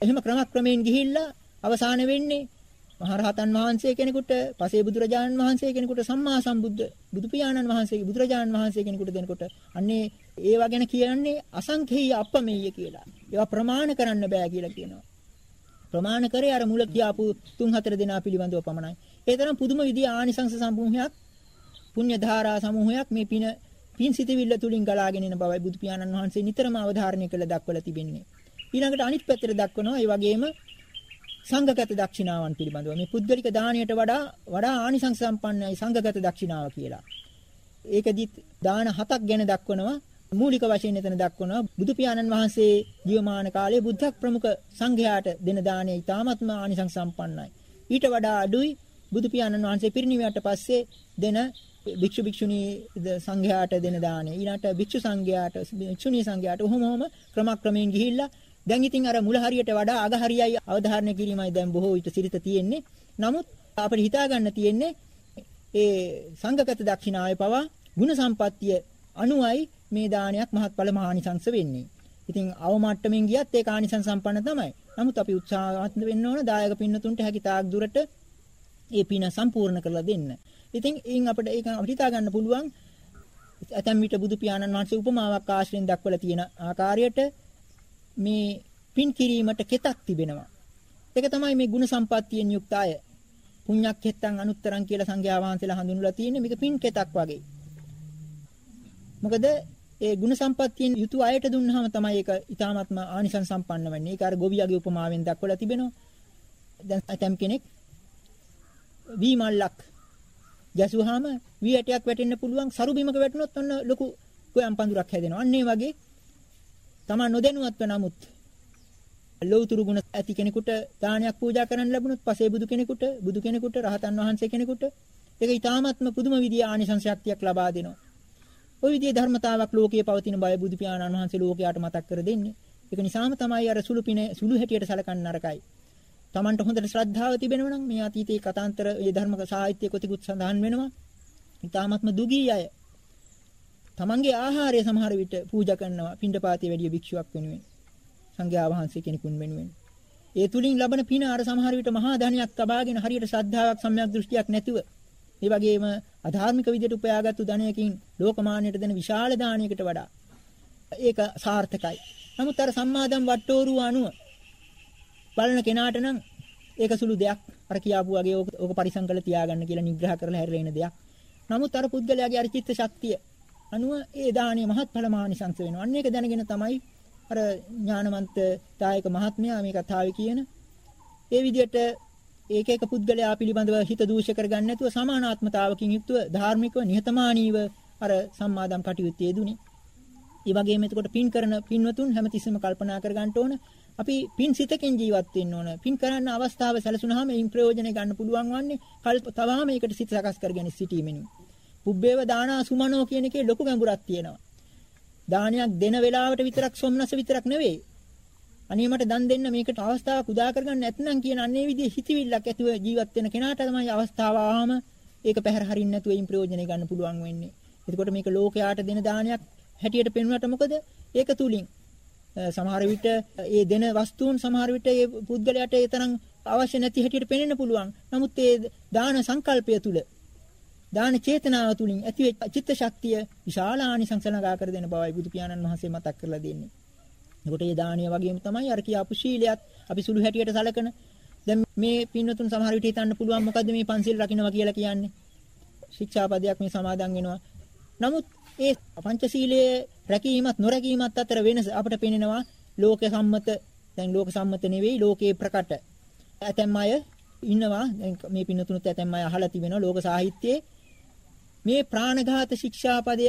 එහෙම ක්‍රමක්‍රමයෙන් ගිහිල්ලා අවසාන වෙන්නේ මහරහතන් වහන්සේ කෙනෙකුට, පසේ බුදුරජාණන් වහන්සේ කෙනෙකුට, සම්මා සම්බුද්ධ බුදු පියාණන් වහන්සේ, බුදුරජාණන් වහන්සේ කෙනෙකුට දෙනකොට අන්නේ ඒවා ගැන කියන්නේ අසංඛේය අපමෙය කියලා. ඒවා ප්‍රමාණ කරන්න බෑ කියලා කියනවා. ප්‍රමාණ කරේ අර මුල කියාපු තුන් හතර දෙනා පිළිබඳව පමණයි. ඒ තරම් පුදුම විදිය ආනිසංස සම්පූර්ණයක් පුණ්‍ය ධාරා සමූහයක් මේ පින පින් සිතවිල්ල තුලින් ගලාගෙන එන බවයි බුදු පියාණන් වහන්සේ නිතරම අවධාරණය කළ දක්වලා තිබෙන්නේ. ඊළඟට අනිත් පැත්තට දක්වනවා ඒ වගේම සංඝගත දක්ෂිනාවන් පිළිබඳව මේ පුද්ගලික දාණයට වඩා වඩා ආනිසංස සම්පන්නයි සංඝගත දක්ෂිනාව කියලා. ඒකදිත් දාන හතක් ගැන දක්වනවා මූලික වශයෙන් එතන දක්වනවා බුදු පියාණන් වහන්සේ ජීවමාන කාලයේ බුද්ධ ප්‍රමුඛ සංඝයාට දෙන දාණය ඊ타ත්ම ආනිසංස සම්පන්නයි. ඊට වඩා අඩුයි බුදු පියාණන් වහන්සේ පිරිනිවයට පස්සේ දෙන භික්ෂු භික්ෂුණී සංඝයාට දෙන දාණය. ඊළාට භික්ෂු සංඝයාට භික්ෂුණී සංඝයාට ඔහොම ඔහොම ක්‍රමක්‍රමයෙන් ගිහිල්ලා දැන් ඉතින් අර මුල හරියට වඩා අග හරියයි අවධාරණය කිරීමයි දැන් බොහෝ විට සිරිත තියෙන්නේ. නමුත් අපිට හිතා ගන්න තියෙන්නේ ඒ සංඝගත දක්ෂිනාවේ පවා ಗುಣ සම්පත්තිය අනුයි මේ දානයක් මහත්ඵල මහානිසංස වෙන්නේ. ඉතින් අවමට්ටමින් ගියත් ඒක ආනිසංස සම්පන්න තමයි. නමුත් අපි උත්සාහවත් වෙන්න ඕන දායක පින්නතුන්ට හැකි තාක් දුරට ඒ පින සම්පූර්ණ කරලා දෙන්න. ඉතින් ඉන් අපිට ඒක හිතා ගන්න පුළුවන් ඇතැම් විට බුදු පියාණන් වහන්සේ උපමාවක් ආශ්‍රයෙන් දක්වලා තියෙන ආකාරයට මේ පින් කිරීමට කෙතක් තිබෙනවා. ඒක තමයි මේ ගුණ සම්පත්තියෙන් යුක්ත අය. පුණ්‍යක් හෙත්තන් අනුත්තරං කියලා සංඝයා වහන්සේලා හඳුන්වලා තියෙන්නේ මේක පින් කෙතක් වගේ. මොකද ඒ ගුණ සම්පත්තියෙන් යුතු අයට දුන්නාම තමයි ඒක ඊ타ත්ම ආනිසං සම්පන්න වෙන්නේ. ඒක අර ගොවියගේ උපමාවෙන් දක්වලා තිබෙනවා. දැන් ඇතම් කෙනෙක් වී මල්ලක් ගැසුවාම වී ඇටයක් වැටෙන්න පුළුවන් සරු බිමක වැටුනොත් ඔන්න ලොකු ගොයම් පඳුරක් හැදෙනවා. අන්න ඒ වගේ තමා නොදැනුවත්ව නමුත් ලෞතුරු ගුණ ඇති කෙනෙකුට දානයක් පූජා කරන්න ලැබුණොත් පසේ බුදු කෙනෙකුට බුදු කෙනෙකුට රහතන් වහන්සේ කෙනෙකුට ඒක ඊටාත්ම පුදුම විදිය ආනිසංසයක්තියක් ලබා දෙනවා. ওই විදිහේ ධර්මතාවක් ලෝකයේ පවතින බය බුදු පියාණන් වහන්සේ ලෝකයට මතක් කර දෙන්නේ. ඒක නිසාම තමයි අර සුළු පින සුළු හැටියට සැලකන්න නරකයි. Tamanට හොඳට ශ්‍රද්ධාව තිබෙනවා නම් මේ අතීතයේ කතාන්තර මේ ධර්ම සාහිත්‍ය කොටිකුත් සඳහන් වෙනවා. ඊ타ත්ම දුගී අය තමන්ගේ ආහාරය සමහර විට පූජා කරනවා පින්ඩපාතේ වැඩි භික්ෂුවක් වෙනුවෙන් සංඝයා වහන්සේ කෙනෙකුන් වෙනුවෙන් ඒ තුලින් ලබන පින අර සමහර විට මහා ධනයක් තබාගෙන හරියට ශ්‍රද්ධාවක් සම්‍යක් දෘෂ්ටියක් නැතුව ඒ වගේම අධාර්මික විදියට උපයාගත්තු ධනයකින් ලෝකමාන්‍යයට දෙන විශාල දානයකට වඩා ඒක සාර්ථකයි. නමුත් අර සම්මාදම් වට්ටෝරුව අනුව බලන කෙනාට නම් ඒක සුළු දෙයක්. අර කියාපු වගේ ඕක පරිසම් කරලා තියාගන්න කියලා නිග්‍රහ කරලා හැරෙන දෙයක්. නමුත් අර පුද්ගලයාගේ අර චිත්ත ශක්තිය අනුව ඒ දානීය මහත්ඵල මානිසංස වෙනවා. අන්න ඒක දැනගෙන තමයි අර ඥානවන්ත තායක මහත්මයා මේ කතාවේ කියන ඒ විදිහට ඒක එක පුද්ගලයා පිළිබඳව හිත දූෂ්‍ය කරගන්න නැතුව සමානාත්මතාවකින් යුක්තව ධාර්මිකව නිහතමානීව අර සම්මාදම් කටයුත්තේ යෙදුනේ. ඒ වගේම එතකොට පින් කරන පින්වතුන් හැමතිස්සෙම කල්පනා කර ගන්න ඕන අපි පින් සිතකින් ජීවත් වෙන්න ඕන. පින් කරන්න අවස්ථාව සැලසුනහම ඒන් ප්‍රයෝජන ගන්න පුළුවන් වන්නේ කල්ප තවම මේකට සිත සකස් කරගෙන සිටීමෙනි. පුබ්බේව දානා සුමනෝ කියන එකේ ලොකු ගැඹුරක් තියෙනවා. දානයක් දෙන වෙලාවට විතරක් සොම්නස විතරක් නෙවෙයි. අනේ මට දන් දෙන්න මේකට අවස්ථාවක් උදා කරගන්න නැත්නම් කියන අන්නේ විදිහේ හිතවිල්ලක් ඇතුව ජීවත් වෙන කෙනාට තමයි අවස්ථාව ආවම ඒක පැහැර හරින්න නැතුව ඒන් ප්‍රයෝජනෙ ගන්න පුළුවන් වෙන්නේ. එතකොට මේක ලෝකයාට දෙන දානයක් හැටියට පෙන්වන්නට මොකද? ඒක තුලින් සමහර විට ඒ දෙන වස්තුන් සමහර විට ඒ පුද්ගලයාට ඒ තරම් අවශ්‍ය නැති හැටියට පෙනෙන්න පුළුවන්. නමුත් ඒ දාන සංකල්පය තුල දාන චේතනාව තුලින් ඇති චිත්ත ශක්තිය විශාල ආනිසංස නගා කර දෙන බවයි බුදු පියාණන් වහන්සේ මතක් කරලා දෙන්නේ. එතකොට මේ දානීය වගේම තමයි අර කියාපු ශීලයක් අපි සුළු හැටියට සලකන. දැන් මේ පින්නතුන් සමහර විට හිතන්න පුළුවන් මොකද්ද මේ පන්සිල් රකින්නවා කියලා කියන්නේ? ශික්ෂාපදයක් මේ සමාදන් වෙනවා. නමුත් ඒ පංචශීලයේ රැකීමත් නොරැකීමත් අතර වෙනස අපට පේනවා ලෝක සම්මත දැන් ලෝක සම්මත නෙවෙයි ලෝකේ ප්‍රකට. ඇතැම් අය ඉන්නවා දැන් මේ පින්නතුනුත් ඇතැම් අය අහලා තිබෙනවා ලෝක සාහිත්‍යයේ මේ ප්‍රාණඝාත ශික්ෂාපදය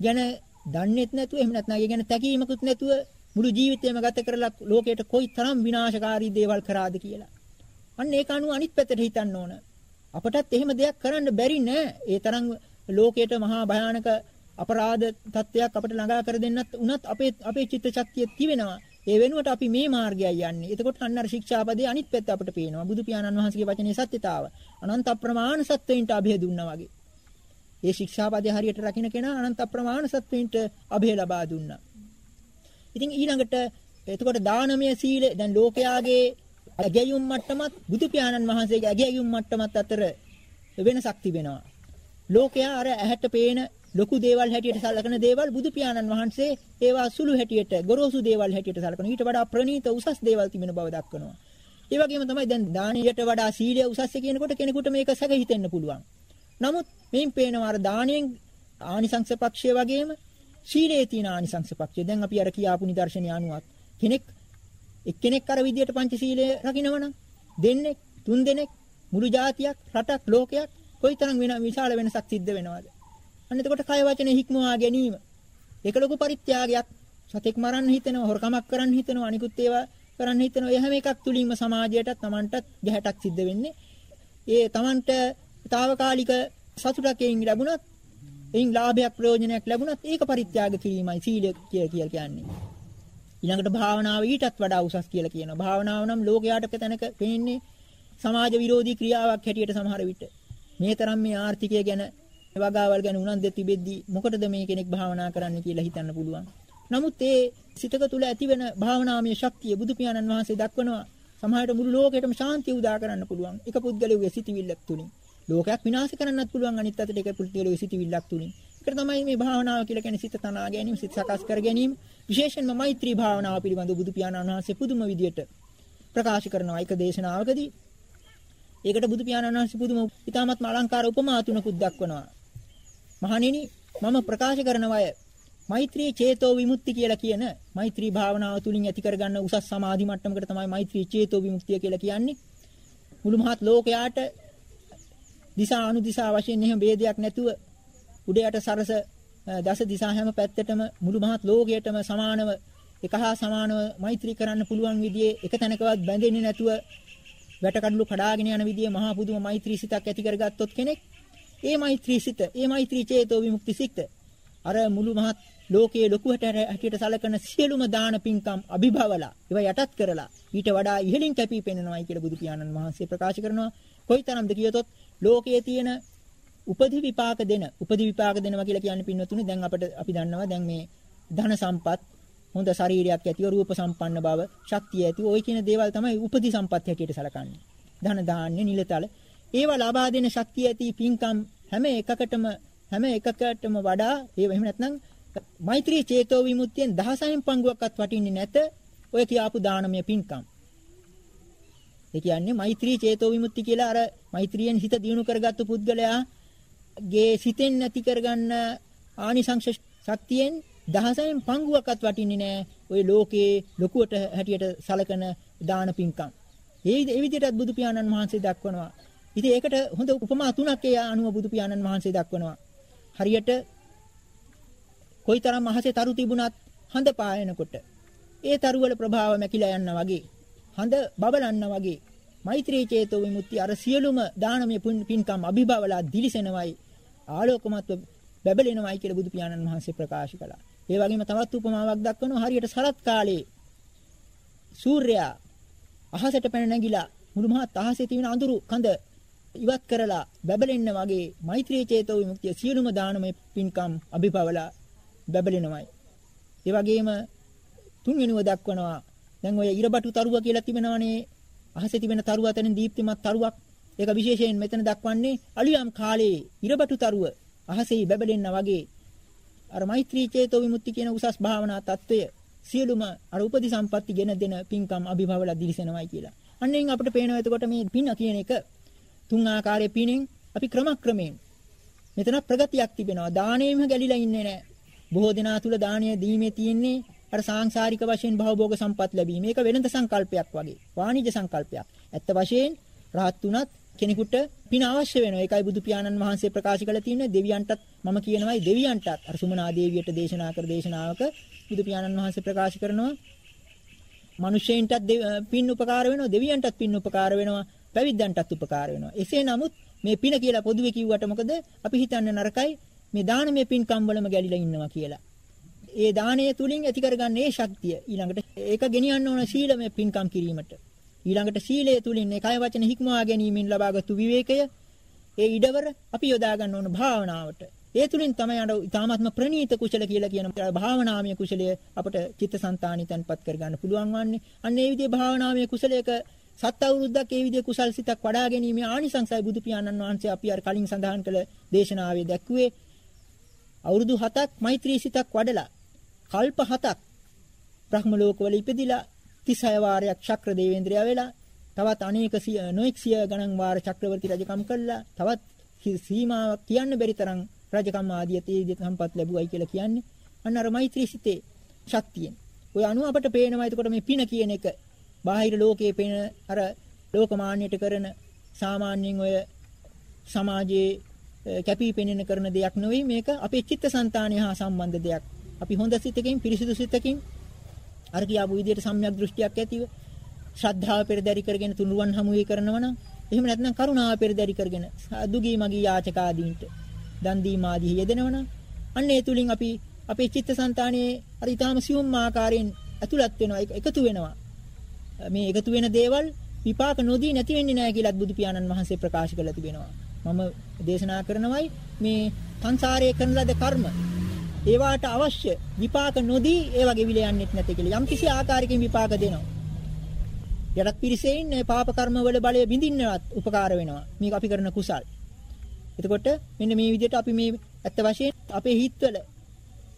ගැන දන්නේත් නැතුව එහෙම නැත්නම් ඒ ගැන තැකීමකුත් නැතුව මුළු ජීවිතේම ගත කරලා ලෝකයට කොයි තරම් විනාශකාරී දේවල් කරාද කියලා. අන්න ඒක අනුව අනිත් පැත්තට හිතන්න ඕන. අපටත් එහෙම දෙයක් කරන්න බැරි නෑ. ඒ තරම් ලෝකයට මහා භයානක අපරාධ තත්ත්වයක් අපිට ළඟා කර දෙන්නත් උනත් අපේ අපේ චිත්ත ශක්තිය තිබෙනවා. ඒ වෙනුවට අපි මේ මාර්ගයයි යන්නේ. එතකොට අන්න අර ශික්ෂාපදයේ අනිත් පැත්ත අපිට පේනවා. බුදු පියාණන් වහන්සේගේ වචනේ සත්‍යතාව. අනන්ත අප්‍රමාණ සත්වයින්ට અભය දුන්නා වගේ. ඒ ශික්ෂාපදයේ හරියට රකින්න කෙනා අනන්ත අප්‍රමාණ සත්වයින්ට અભය ලබා දුන්නා. ඉතින් ඊළඟට එතකොට දානමය සීලය දැන් ලෝකයාගේ ඇගැයුම් මට්ටමත් බුදු පියාණන් වහන්සේගේ ඇගැයුම් මට්ටමත් අතර වෙනසක් තිබෙනවා. ලෝකයා අර ඇහැට පේන ලොකු දේවල් හැටියට සලකන දේවල් බුදු පියාණන් වහන්සේ ඒවා සුළු හැටියට ගොරෝසු දේවල් හැටියට සලකන ඊට වඩා ප්‍රණීත උසස් දේවල් තිබෙන බව දක්වනවා. ඒ වගේම තමයි දැන් දානීයට වඩා සීලය උසස් කියනකොට කෙනෙකුට මේක සැක හිතෙන්න පුළුවන්. නමුත් මේන් පේනවා අර දාණයෙන් ආනිසංස පක්ෂය වගේම සීලයේ තියෙන ආනිසංස පක්ෂය. දැන් අපි අර කියාපු නිදර්ශනය අනුවත් කෙනෙක් එක්කෙනෙක් අර විදියට පංචශීලය රකින්නවනම් දෙන්නේ තුන් දෙනෙක් මුළු ජාතියක් රටක් ලෝකයක් කොයිතරම් වෙන විශාල වෙනසක් සිද්ධ වෙනවද? අන්න එතකොට කය වචනේ හික්මවා ගැනීම. ඒක ලොකු පරිත්‍යාගයක්. සතෙක් මරන්න හිතෙනවා, හොරකමක් කරන්න හිතෙනවා, අනිකුත් ඒවා කරන්න හිතෙනවා. ඒ හැම එකක් තුලින්ම සමාජයටත් Tamanටත් ගැහැටක් සිද්ධ වෙන්නේ. ඒ Tamanට తాවකාලික සතුටක් එයින් ලැබුණත්, එයින් ලාභයක් ප්‍රයෝජනයක් ලැබුණත් ඒක පරිත්‍යාග කිරීමයි සීලය කියලා කියන්නේ. ඊළඟට භාවනාව ඊටත් වඩා උසස් කියලා කියනවා. භාවනාව නම් ලෝකයට තැනක පෙන්නේ සමාජ විරෝධී ක්‍රියාවක් හැටියට සමහර විට මේ තරම් මේ ආර්ථිකය ගැන වගාවල් ගැන උනන්දු තිබෙද්දී මොකටද මේ කෙනෙක් භාවනා කරන්න කියලා හිතන්න පුළුවන්. නමුත් ඒ සිතක තුල ඇතිවෙන භාවනාමය ශක්තිය බුදු පියාණන් වහන්සේ දක්වනවා සමහරට මුළු ලෝකෙටම ශාන්තිය උදා කරන්න පුළුවන්. එක පුද්ගලයෙකුගේ සිටිවිල්ලක් තුලින්. ලෝකයක් විනාශ කරන්නත් පුළුවන් අනිත් අතට එක පුද්ගලයෙකුගේ සිටිවිල්ලක් තුලින්. ඒකට තමයි මේ භාවනාව කියලා කියන්නේ සිත තනා ගැනීම, සිත සකස් කර ගැනීම. විශේෂයෙන්ම මෛත්‍රී භාවනාව පිළිබඳව බුදු පියාණන් වහන්සේ පුදුම විදියට ප්‍රකාශ කරනවා. එක දේශනාවකදී ඒකට බුදු පියාණන් වහන්සේ පුදුම ඊ타මත්ම අලංකාර උපමා තුනකුත් දක්වනවා. මහණෙනි මම ප්‍රකාශ කරනවය මෛත්‍රී චේතෝ විමුක්ති කියලා කියන මෛත්‍රී භාවනාව තුලින් ඇති කරගන්න උසස් සමාධි මට්ටමකට තමයි මෛත්‍රී චේතෝ විමුක්තිය කියලා කියන්නේ. මුළු මහත් ලෝකයාට දිසා අනුදිසා වශයෙන් එහෙම ભેදයක් නැතුව උඩයට සරස දස දිසා හැම පැත්තටම මුළු මහත් ලෝකයටම සමානව එක හා සමානව මෛත්‍රී කරන්න පුළුවන් විදිහේ එක තැනකවත් බැඳෙන්නේ නැතුව වැටකඩලු කඩාගෙන යන විදිහේ මහා පුදුම මෛත්‍රී සිතක් ඇති කරගත්තොත් කෙනෙක් ඒ මෛත්‍රී සිත ඒ මෛත්‍රී චේතෝ විමුක්ති සිත අර මුළු මහත් ලෝකයේ ලොකු හැටියට සලකන සියලුම දාන පින්කම් අභිභවලා ඒවා යටත් කරලා ඊට වඩා ඉහළින් කැපී පෙනෙනවායි කියලා බුදු පියාණන් වහන්සේ ප්‍රකාශ කරනවා. කොයිතරම්ද කියතොත් ලෝකයේ තියෙන උපදි විපාක දෙන උපදි විපාක දෙනවා කියලා කියන්නේ පින්නතුනේ දැන් අපිට අපි දන්නවා දැන් මේ ධන සම්පත් හොඳ ශරීරයක් ඇතිව රූප සම්පන්න බව ශක්තිය ඇතිව ওই කියන දේවල් තමයි උපදි සම්පත් හැටියට සලකන්නේ. ධන දාන්‍ය නිලතල. ඒවා ලබා දෙන ශක්තිය ඇති පින්කම් හැම එකකටම හැම එකකටම වඩා ඒ එහෙම නැත්නම් මෛත්‍රී චේතෝ විමුක්තියෙන් දහසෙන් පංගුවක්වත් වටින්නේ නැත. ඔය කියාපු දානමය පින්කම්. ඒ කියන්නේ මෛත්‍රී චේතෝ විමුක්ති කියලා අර මෛත්‍රියෙන් හිත දියුණු කරගත්තු පුද්ගලයාගේ සිතෙන් නැති කරගන්න ආනිසංශ ශක්තියෙන් දහසෙන් පංගුවක්වත් වටින්නේ නැහැ. ওই ලෝකේ ලොකුවට හැටියට සලකන දාන පින්කම්. ඒ විදිහටත් බුදු පියාණන් වහන්සේ දක්වනවා. ඉතින් ඒකට හොඳ උපමා තුනක් ඒ අනුව බුදු පියාණන් වහන්සේ දක්වනවා. හරියට කොයිතරම් අහසේ තරු තිබුණත් හඳ පායනකොට ඒ තරුවල ප්‍රභාව මැකිලා යනවා වගේ හඳ බබලන්න වගේ මෛත්‍රී චේතෝ විමුක්තිය අර සියලුම දානමය පින්කම් අභිභවලා දිලිසෙනවයි ආලෝකමත්ව බැබලෙනවයි කියලා බුදු පියාණන් වහන්සේ ප්‍රකාශ කළා. ඒ වගේම තවත් උපමාවක් දක්වනවා හරියට සරත් කාලේ සූර්යයා අහසට පැන නැගිලා මුළු මහත් අහසේ තියෙන අඳුරු කඳ ඉවත් කරලා බබලෙන්න වගේ මෛත්‍රී චේතෝ විමුක්තිය සියලුම දානමය පින්කම් අභිභවලා බබලෙනවයි. ඒ වගේම තුන්වෙනිව දක්වනවා දැන් ඔය ඉරබටු තරුව කියලා තිබෙනවනේ අහසේ තිබෙන තරුව අතරින් දීප්තිමත් තරුවක්. ඒක විශේෂයෙන් මෙතන දක්වන්නේ අලියම් කාලේ ඉරබටු තරුව අහසේ බබලෙන්න වගේ අර මෛත්‍රී චේතෝ විමුක්ති කියන උසස් භාවනා తত্ত্বය සියලුම අර උපදි සම්පatti ගෙන දෙන පින්කම් අභිභවලා දිලිසෙනවයි කියලා. අන්නෙන් අපිට පේනවා එතකොට මේ පින කියන එක තුන් ආකාරයේ පිනෙන් අපි ක්‍රමක්‍රමයෙන් මෙතන ප්‍රගතියක් තිබෙනවා. දානෙම ගැලිලා ඉන්නේ නැහැ. බොහෝ දෙනා තුල දානීය දීමේ තියෙන්නේ අර සාංශාරික වශයෙන් භවභෝග සම්පත් ලැබීම. මේක වෙනද සංකල්පයක් වගේ. වාණිජ සංකල්පයක්. ඇත්ත වශයෙන් රහත් උනත් කෙනෙකුට පින අවශ්‍ය වෙනවා. ඒකයි බුදු පියාණන් වහන්සේ ප්‍රකාශ කළ තියෙන්නේ දෙවියන්ටත් මම කියනවායි දෙවියන්ටත් අර සුමනා දේවියට දේශනා කර දේශනාවක බුදු පියාණන් වහන්සේ ප්‍රකාශ කරනවා මිනිසෙයින්ටත් පින් උපකාර වෙනවා දෙවියන්ටත් පින් උපකාර වෙනවා පැවිද්දන්ටත් උපකාර වෙනවා. එසේ නමුත් මේ පින කියලා පොදුවේ කිව්වට මොකද අපි හිතන්නේ නරකයි මේ දානමය පින්කම් වලම ගැලිලා ඉන්නවා කියලා. ඒ දානය තුලින් ඇති කරගන්න ඒ ශක්තිය ඊළඟට ඒක ගෙනියන්න ඕන සීලමය පින්කම් කිරීමට. ඊළඟට සීලය තුලින් ඒ කය වචන හික්මවා ගැනීමෙන් ලබාගත්තු විවේකය ඒ ඉඩවර අපි යොදා ගන්න ඕන භාවනාවට. ඒ තුලින් තමයි අර ඊ타ත්ම ප්‍රණීත කුසල කියලා කියන භාවනාමය කුසලය අපට චිත්තසංතානි තන්පත් කරගන්න පුළුවන් වන්නේ. අන්න ඒ විදිහේ භාවනාමය කුසලයක සත් අවුරුද්දක් ඒ විදිහේ කුසල් සිතක් වඩා ගැනීමේ ආනිසංසයි බුදු පියාණන් වහන්සේ අපි අර කලින් සඳහන් කළ දේශනාවේ දැක්ුවේ අවුරුදු 7ක් මෛත්‍රී සිතක් වඩලා කල්ප 7ක් බ්‍රහ්ම ලෝකවල ඉපදිලා 36 වාරයක් ශක්‍ර දේවේන්ද්‍රයා වෙලා තවත් අනේක නොඑක් සිය ගණන් වාර චක්‍රවර්ති රජකම් කළා. තවත් සීමාවක් කියන්න බැරි තරම් රජකම් ආදී තේ සම්පත් ලැබුවයි කියලා කියන්නේ. අන්න අර මෛත්‍රී සිතේ ශක්තියෙන්. ඔය අනුව අපට පේනවා එතකොට මේ පින කියන එක. බාහිර ලෝකයේ පේන අර ලෝකමාන්‍යයට කරන සාමාන්‍යයෙන් ඔය සමාජයේ කැපී පෙනෙන කරන දෙයක් නෙවෙයි මේක. අපේ චිත්තසංතානය හා සම්බන්ධ දෙයක්. අපි හොඳ සිතකින් පිරිසිදු සිතකින් අර කියාපු විදිහට සම්‍යක් දෘෂ්ටියක් ඇතිව ශ්‍රද්ධාව පෙරදරි කරගෙන තුනුරුවන් හමුවේ කරනවා නම් එහෙම නැත්නම් කරුණාව පෙරදරි කරගෙන දුගී මගී යාචක ආදීන්ට දන් දීම ආදී යෙදෙනවා නම් අන්න ඒ තුලින් අපි අපේ චිත්තසංතානයේ අර ඊටාම සියුම් ආකාරයෙන් ඇතුළත් වෙනවා එකතු වෙනවා මේ එකතු වෙන දේවල් විපාක නොදී නැති වෙන්නේ නැහැ කියලාත් බුදු පියාණන් වහන්සේ ප්‍රකාශ කළා තිබෙනවා. මම දේශනා කරනවයි මේ සංසාරයේ කරන ලද කර්ම ඒවාට අවශ්‍ය විපාක නොදී ඒවා ගෙවිල යන්නෙත් නැති කියලා යම් කිසි ආකාරයකින් විපාක දෙනවා. යටත් පිරිසෙයින් පාප කර්ම වල බලය බිඳින්නවත් උපකාර වෙනවා. මේක අපි කරන කුසල්. එතකොට මෙන්න මේ විදිහට අපි මේ ඇත්ත වශයෙන් අපේ හිතවල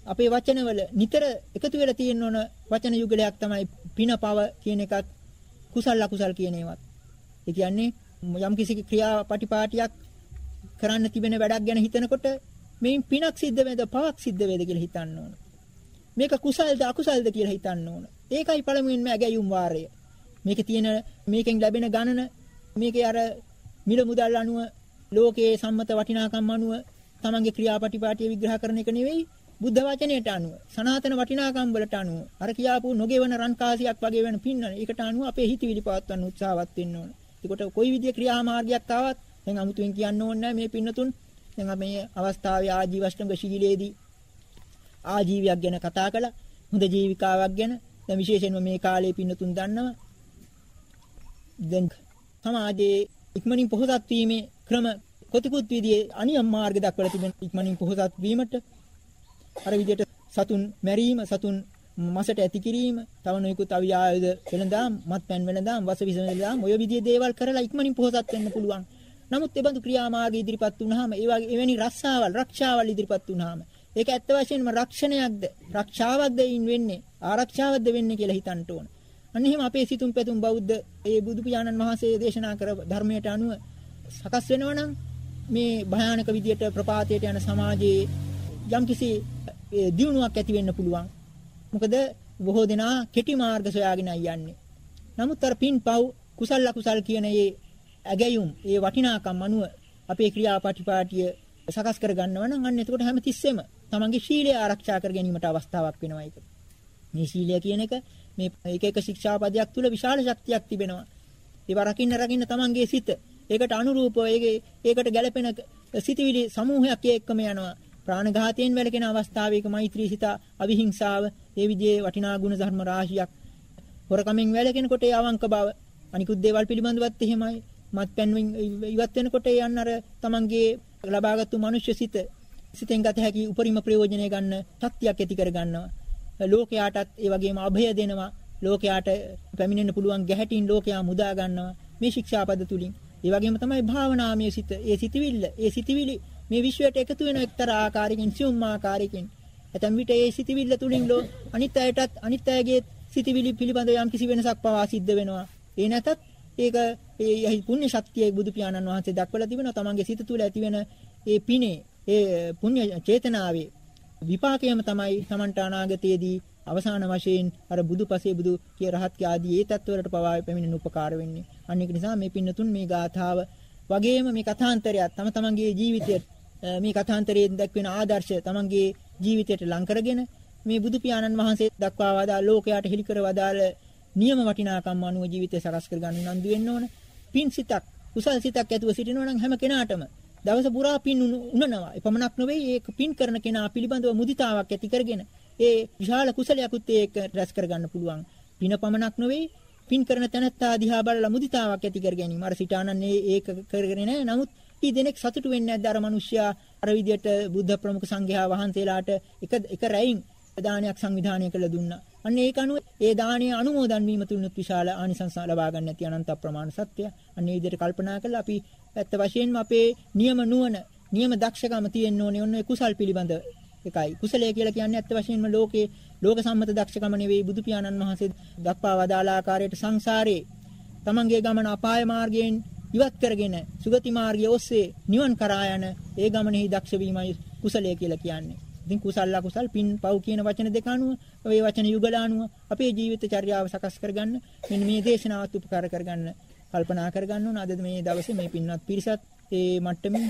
අපේ වචනවල නිතර එකතු වෙලා තියෙන ඕන වචන යුගලයක් තමයි පින පව කියන එකත් කුසල අකුසල් කියන ඒවත්. ඒ කියන්නේ යම් කිසි ක්‍රියාපටිපාටියක් කරන්න තිබෙන වැඩක් ගැන හිතනකොට මේ පිනක් සිද්ධ වේද පවක් සිද්ධ වේද කියලා හිතන්න ඕන. මේක කුසල්ද අකුසල්ද කියලා හිතන්න ඕන. ඒකයි පළමුවෙන්ම ඇගයුම් වාරය. මේකේ තියෙන මේකෙන් ලැබෙන ගණන මේකේ අර මිල මුදල් අනුව ලෝකයේ සම්මත වටිනාකම් අනුව තමන්ගේ ක්‍රියාපටිපාටිය විග්‍රහ කරන එක නෙවෙයි බුද්ධ වචනයට අනුව සනාතන වටිනාකම් වලට අනුව අර කියාපු නොගෙවන රන් කාසියක් වගේ වෙන පින්නන ඒකට අනුව අපේ හිතවිලි පවත්වන්න උත්සාහවත් වෙන්න ඕන. ඒකට කොයි විදිය ක්‍රියාමාර්ගයක් ආවත් දැන් අමුතුවෙන් කියන්න ඕනේ මේ පින්නතුන් දැන් අපි මේ අවස්ථාවේ ආජීවශ්‍රංග ශීලයේදී ආජීවයක් ගැන කතා කළා. හොඳ ජීවිකාවක් ගැන දැන් විශේෂයෙන්ම මේ කාලේ පින්නතුන් දන්නවා. දැන් සමාජයේ ඉක්මනින් පොහොසත් වීමේ ක්‍රම කොතිකුත් විදිහේ අනියම් මාර්ග දක්වලා තිබෙන ඉක්මනින් පොහොසත් වීමට අර විදිහට සතුන් මැරීම සතුන් මසට ඇති කිරීම තව නොයෙකුත් අවියායද වෙනදාම් මත්පැන් වෙනදාම් වස විස වෙනදාම් ඔය විදිහේ දේවල් කරලා ඉක්මනින් පොහොසත් වෙන්න පුළුවන්. නමුත් ඒ බඳු ක්‍රියාමාර්ග ඉදිරිපත් වුනහම ඒ වගේ එවැනි රස්සාවල් රක්ෂාවල් ඉදිරිපත් වුනහම ඒක ඇත්ත වශයෙන්ම රක්ෂණයක්ද රක්ෂාවක්ද ඉන් වෙන්නේ ආරක්ෂාවක්ද වෙන්නේ කියලා හිතන්න ඕන. අන්න එහෙම අපේ සිතුම් පැතුම් බෞද්ධ ඒ බුදු පියාණන් වහන්සේ දේශනා කර ධර්මයට අනුව සකස් වෙනවා නම් මේ භයානක විදියට ප්‍රපාතයට යන සමාජයේ යම්කිසි දියුණුවක් ඇති වෙන්න පුළුවන්. මොකද බොහෝ දෙනා කෙටි මාර්ග සොයාගෙන යන්නේ. නමුත් අර පින් පව් කුසල අකුසල් කියන මේ ඇගයුම්, ඒ වටිනාකම් අනුව අපේ ක්‍රියාපටිපාටිය සකස් කර ගන්නවා නම් අන්න එතකොට හැම තිස්සෙම තමන්ගේ ශීලය ආරක්ෂා කර ගැනීමට අවස්ථාවක් වෙනවා ඒක. මේ ශීලය කියන එක මේ එක එක ශික්ෂාපදයක් තුල විශාල ශක්තියක් තිබෙනවා. ඒවා රකින්න රකින්න තමන්ගේ සිත ඒකට අනුරූපව ඒකට ගැළපෙන සිතවිලි සමූහයක් එක්කම යනවා. ප්‍රාණඝාතයෙන් වැළකෙන අවස්ථාවයක මෛත්‍රී සිත අවිහිංසාව ඒ විදිහේ වටිනා ගුණ ධර්ම රාශියක් හොරකමෙන් වැළකෙනකොට ඒ අවංක බව අනිකුත් දේවල් පිළිබඳවත් එහෙමයි මත්පැන් ඉවත් වෙනකොට යන්න අර තමන්ගේ ලබාගත්තු මනුෂ්‍ය සිත සිතෙන් ගත හැකි උපරිම ප්‍රයෝජනය ගන්න ශක්තියක් ඇති කර ගන්නවා ලෝකයාටත් ඒ වගේම અભය දෙනවා. ලෝකයාට පැමිණෙන්න පුළුවන් ගැහැටින් ලෝකයා මුදා ගන්නවා මේ ශික්ෂාපද තුලින්. ඒ වගේම තමයි භාවනාමය සිත. ඒ සිතවිල්ල ඒ සිතවිලි මේ විශ්වයට එකතු වෙන එක්තරා ආකාරයකින් සියුම් ආකාරයකින්. ඇතම් විට ඒ සිතවිල්ල තුලින් ලෝ අනිත් අයටත් අනිත් අයගේ සිතවිලි පිළිබඳ යම් කිසි වෙනසක් පවා සිද්ධ වෙනවා. ඒ නැතත් ඒක ඒ පුණ්‍ය ශක්තිය බුදු පියාණන් වහන්සේ දක්වලා තිබෙනවා තමන්ගේ සිත තුළ ඇතිවෙන ඒ පිනේ ඒ පුණ්‍ය චේතනාවේ විපාකයම තමයි තමන්ට අනාගතයේදී අවසාන වශයෙන් අර බුදුපසේ බුදු කිය රහත් ආදී ඒ තත්වවලට පවා පැමිණෙන උපකාර වෙන්නේ. අන්න ඒක නිසා මේ පින්නතුන් මේ ගාථාව වගේම මේ කථාන්තරයත් තම තමන්ගේ ජීවිතයට මේ කථාන්තරයෙන් දක්වන ආදර්ශ තමන්ගේ ජීවිතයට ලං කරගෙන මේ බුදු පියාණන් වහන්සේ දක්වා වදා ලෝකයට හෙළි කර වදාළ නියම වටිනාකම් අනුව ජීවිතය සකස් කර ගන්න උනන්දු වෙන්න ඕන. පින් සිතක්, කුසල් සිතක් ඇතුව සිටිනවා නම් හැම කෙනාටම දවස පුරා පින් උනනවා. එපමණක් නෙවෙයි ඒක පින් කරන කෙනා පිළිබඳව මුදිතාවක් ඇති කරගෙන ඒ විශාල කුසලයක්ත් ඒක රැස් කර ගන්න පුළුවන්. පින පමණක් නෙවෙයි පින් කරන තැනත්තා දිහා බලලා මුදිතාවක් ඇති කර ගැනීම. අර සිතානන් ඒක කරගෙන නැහැ. නමුත් කී දෙනෙක් සතුටු වෙන්නේ නැද්ද අර මිනිස්සයා අර විදියට බුද්ධ ප්‍රමුඛ සංඝයා වහන්සේලාට එක එක රැයින් දානයක් සංවිධානය කළ දුන්නා. අන්න ඒක අනුව ඒ දානීය අනුමෝදන් වීම තුලිනුත් විශාල ආනිසංස ලබා ගන්න ඇති අනන්ත ප්‍රමාණ සත්‍ය. අන්න ඒ විදිහට කල්පනා කළා අපි ඇත්ත වශයෙන්ම අපේ නියම නුවණ, නියම දක්ෂකම තියෙන්න ඕනේ ඔන්න ඒ කුසල් පිළිබඳ එකයි. කුසලය කියලා කියන්නේ ඇත්ත වශයෙන්ම ලෝකේ ලෝක සම්මත දක්ෂකම නෙවෙයි බුදු පියාණන් වහන්සේ දක්වා වදාළ ආකාරයට සංසාරේ තමන්ගේ ගමන අපාය මාර්ගයෙන් ඉවත් කරගෙන සුගති මාර්ගය ඔස්සේ නිවන් කරා යන ඒ ගමනේහි දක්ෂ වීමයි කුසලය කියලා කියන්නේ. ඉතින් කුසල අකුසල් පින් පව් කියන වචන දෙක අනුව ඔය වචන යුගල අනුව අපේ ජීවිත චර්යාව සකස් කරගන්න මෙන්න මේ දේශනාවත් උපකාර කරගන්න කල්පනා කරගන්න ඕන අද මේ දවසේ මේ පින්වත් පිරිසත් ඒ මට්ටමින්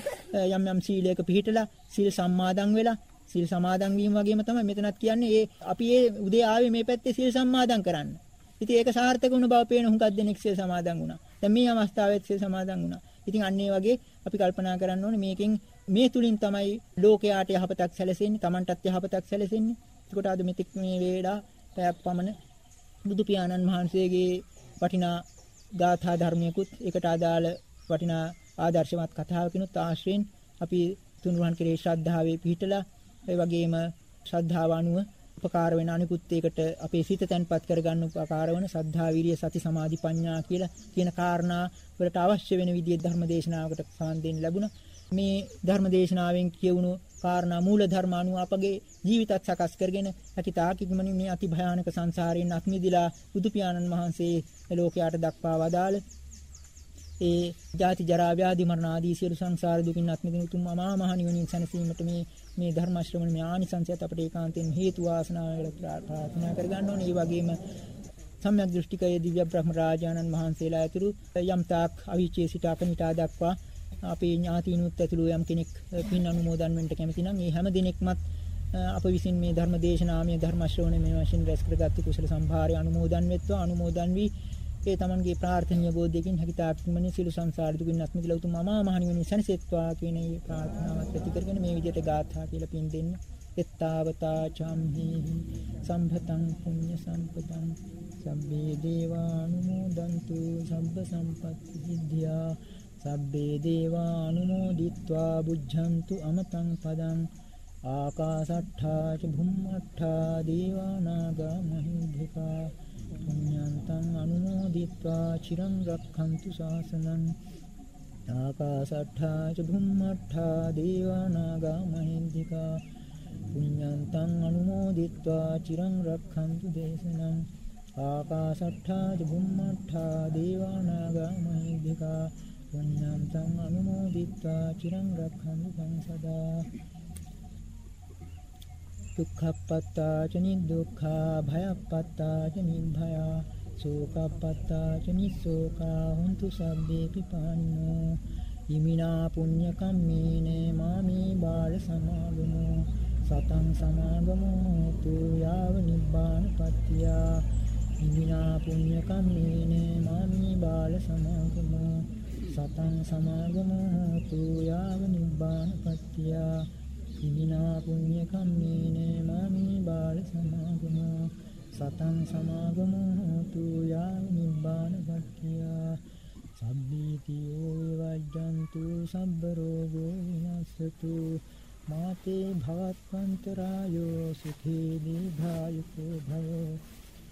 යම් යම් සීලයක පිළිහිටලා සීල් සම්මාදන් වෙලා සීල් සමාදන් වීම වගේම තමයි මෙතනත් කියන්නේ ඒ අපි ඒ උදේ ආවේ මේ පැත්තේ සීල් සම්මාදන් කරන්න. ඉතින් ඒක සාර්ථක වුණ බව පේන හුඟක් දෙනෙක් සීල් සමාදන් වුණා. දැන් මේ අවස්ථාවෙත් සීල් සමාදන් වුණා. ඉතින් අන්න ඒ වගේ අපි කල්පනා කරන්න ඕනේ මේකෙන් මේ තුලින් තමයි ලෝකයාට යහපතක් සැලසෙන්නේ, Tamanටත් යහපතක් සැලසෙන්නේ. ඒකට අද මෙතික් මේ වේලා පැයක් පමණ බුදු පියාණන් වහන්සේගේ වටිනා ගාථා ධර්මයකුත් ඒකට අදාළ වටිනා ආදර්ශමත් කතාවකිනුත් ආශ්‍රයෙන් අපි තුන්වහන් කෙරේ ශ්‍රද්ධාවේ පිහිටලා ඒ වගේම ශ්‍රද්ධාව අනුව උපකාර වෙන අනිකුත් ඒකට අපේ සිත තැන්පත් කරගන්න උපකාර වෙන සද්ධා විරිය සති සමාධි ප්‍රඥා කියලා කියන කාරණා වලට අවශ්‍ය වෙන විදිහේ ධර්ම දේශනාවකට සම්බන්ධ වෙන්න ලැබුණා. මේ ධර්ම දේශනාවෙන් කියවුණු කාරණා මූල ධර්ම අනුව අපගේ ජීවිතත් සකස් කරගෙන හැකිතාක් ඉක්මනින් මේ අති භයානක සංසාරයෙන් අත්මිදිලා බුදු පියාණන් වහන්සේ ලෝකයට දක්වා වදාළ ඒ ජාති ජරා ව්‍යාධි මරණ ආදී සියලු සංසාර දුකින් අත් මිදින උතුම් අමා මහ නිවනින් සැනසීමට මේ මේ ධර්ම ශ්‍රවණ මේ ආනිසංසයත් අපට ඒකාන්තයෙන් හේතු වාසනා වේලා ප්‍රාර්ථනා කර ගන්න ඕනේ. ඒ වගේම සම්‍යක් දෘෂ්ටිකයේ දිව්‍ය බ්‍රහ්ම රාජානන් වහන්සේලා ඇතුළු යම් තාක් අවීචයේ සිට අකනිටා දක්වා අපේ ඥාතිනුත් ඇතුළු යම් කෙනෙක් පින් අනුමෝදන් වෙන්න කැමති නම් මේ හැම දිනෙකමත් අප විසින් මේ ධර්ම දේශනාමය ධර්ම ශ්‍රවණය මේ වශයෙන් රැස් කරගත්තු කුසල සම්භාරය අනුමෝදන් වෙත්වා. අනුමෝදන් වී ඒ තමන්ගේ ප්‍රාර්ථනීය බෝධියකින් හැකිතාක්මනේ සිළු සංසාර දුකින් අත් මිදලා උතුම් අමා මහ නිවන සැනසෙත්වා කියන මේ ප්‍රාර්ථනාවත් ඇති කරගෙන මේ විදිහට ගාථා කියලා පින් දෙන්න. එත්තාවතා චම්හි සම්භතං පුඤ්ඤ සම්පතං. සබ්බේ දේවානුමෝදන්තු සබ්බ සම්පත්ති සිද්ධියා සබ්බේ දේවානුමෝදිත්වා බුද්ධන්තු අමතං පදං ආකාසට්ඨා ච භුම්මට්ඨා දේවානාගා මහිද්దికා පුඤ්ඤන්තං අනුමෝදිත්වා චිරං රක්ඛන්තු ශාසනං ආකාසට්ඨා ච භුම්මට්ඨා දේවානාගා මහිද්దికා පුඤ්ඤන්තං අනුමෝදිත්වා චිරං රක්ඛන්තු දේශනං ආකාසට්ඨා ච භුම්මට්ඨා දේවානාගා මහිද්దికා පුඤ්ඤන්තං අනුමෝදිත්වා චිරං රක්ඛන්තු සංසදා දුක්ඛප්පත්තා ච නිදුක්ඛා භයප්පත්තා ච නිභයා සෝකප්පත්තා ච නිසෝකා හුන්තු සබ්බේ පිපානිනෝ ඉමිනා පුඤ්ඤ කම්මේන මාමේ බාල සමාගමෝ. සතං සමාගමෝ තු යාව නිබ්බාන පත්‍තියා. ඉමිනා පුඤ්ඤ කම්මේන මාමේ බාල සමාගමෝ. සතං සමාගමෝ තු යාව නිබ්බාන පත්‍තියා. ඉමිනා පුඤ්ඤ කම්මේන මාමේ බාල සමාගමෝ. සතං සමාගමෝ හෝතු යාව නිබ්බාන පත්‍තියා. සබ්බීතියෝ විවජ්ජන්තු සබ්බ රෝගෝ විනස්සතු. මාතේ භවත්වන්තරායෝ සුඛී දීඝායුකෝ භවෝ.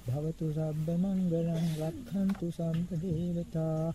භවතු සබ්බ මංගලං රක්ඛන්තු සම්ප දේවතා.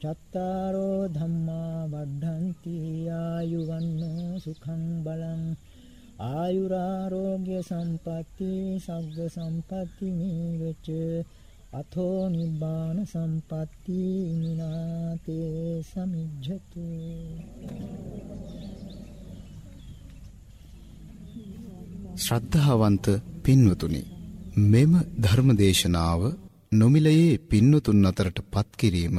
චත්තාරෝ ධම්මා වඩ්ඩಂತಿ ආයුවන්නෝ සුඛං බලං ආයුරාෝග්‍ය සම්පatti සග්ග සම්පatti නීවච අතෝ නිබ්බාන සම්පatti මිනාතේ සමිජ්ජතු. ශ්‍රද්ධාවන්ත පින්වතුනි මෙම ධර්මදේශනාව නොමිලයේ පින්වතුන් අතරට පත් කිරීම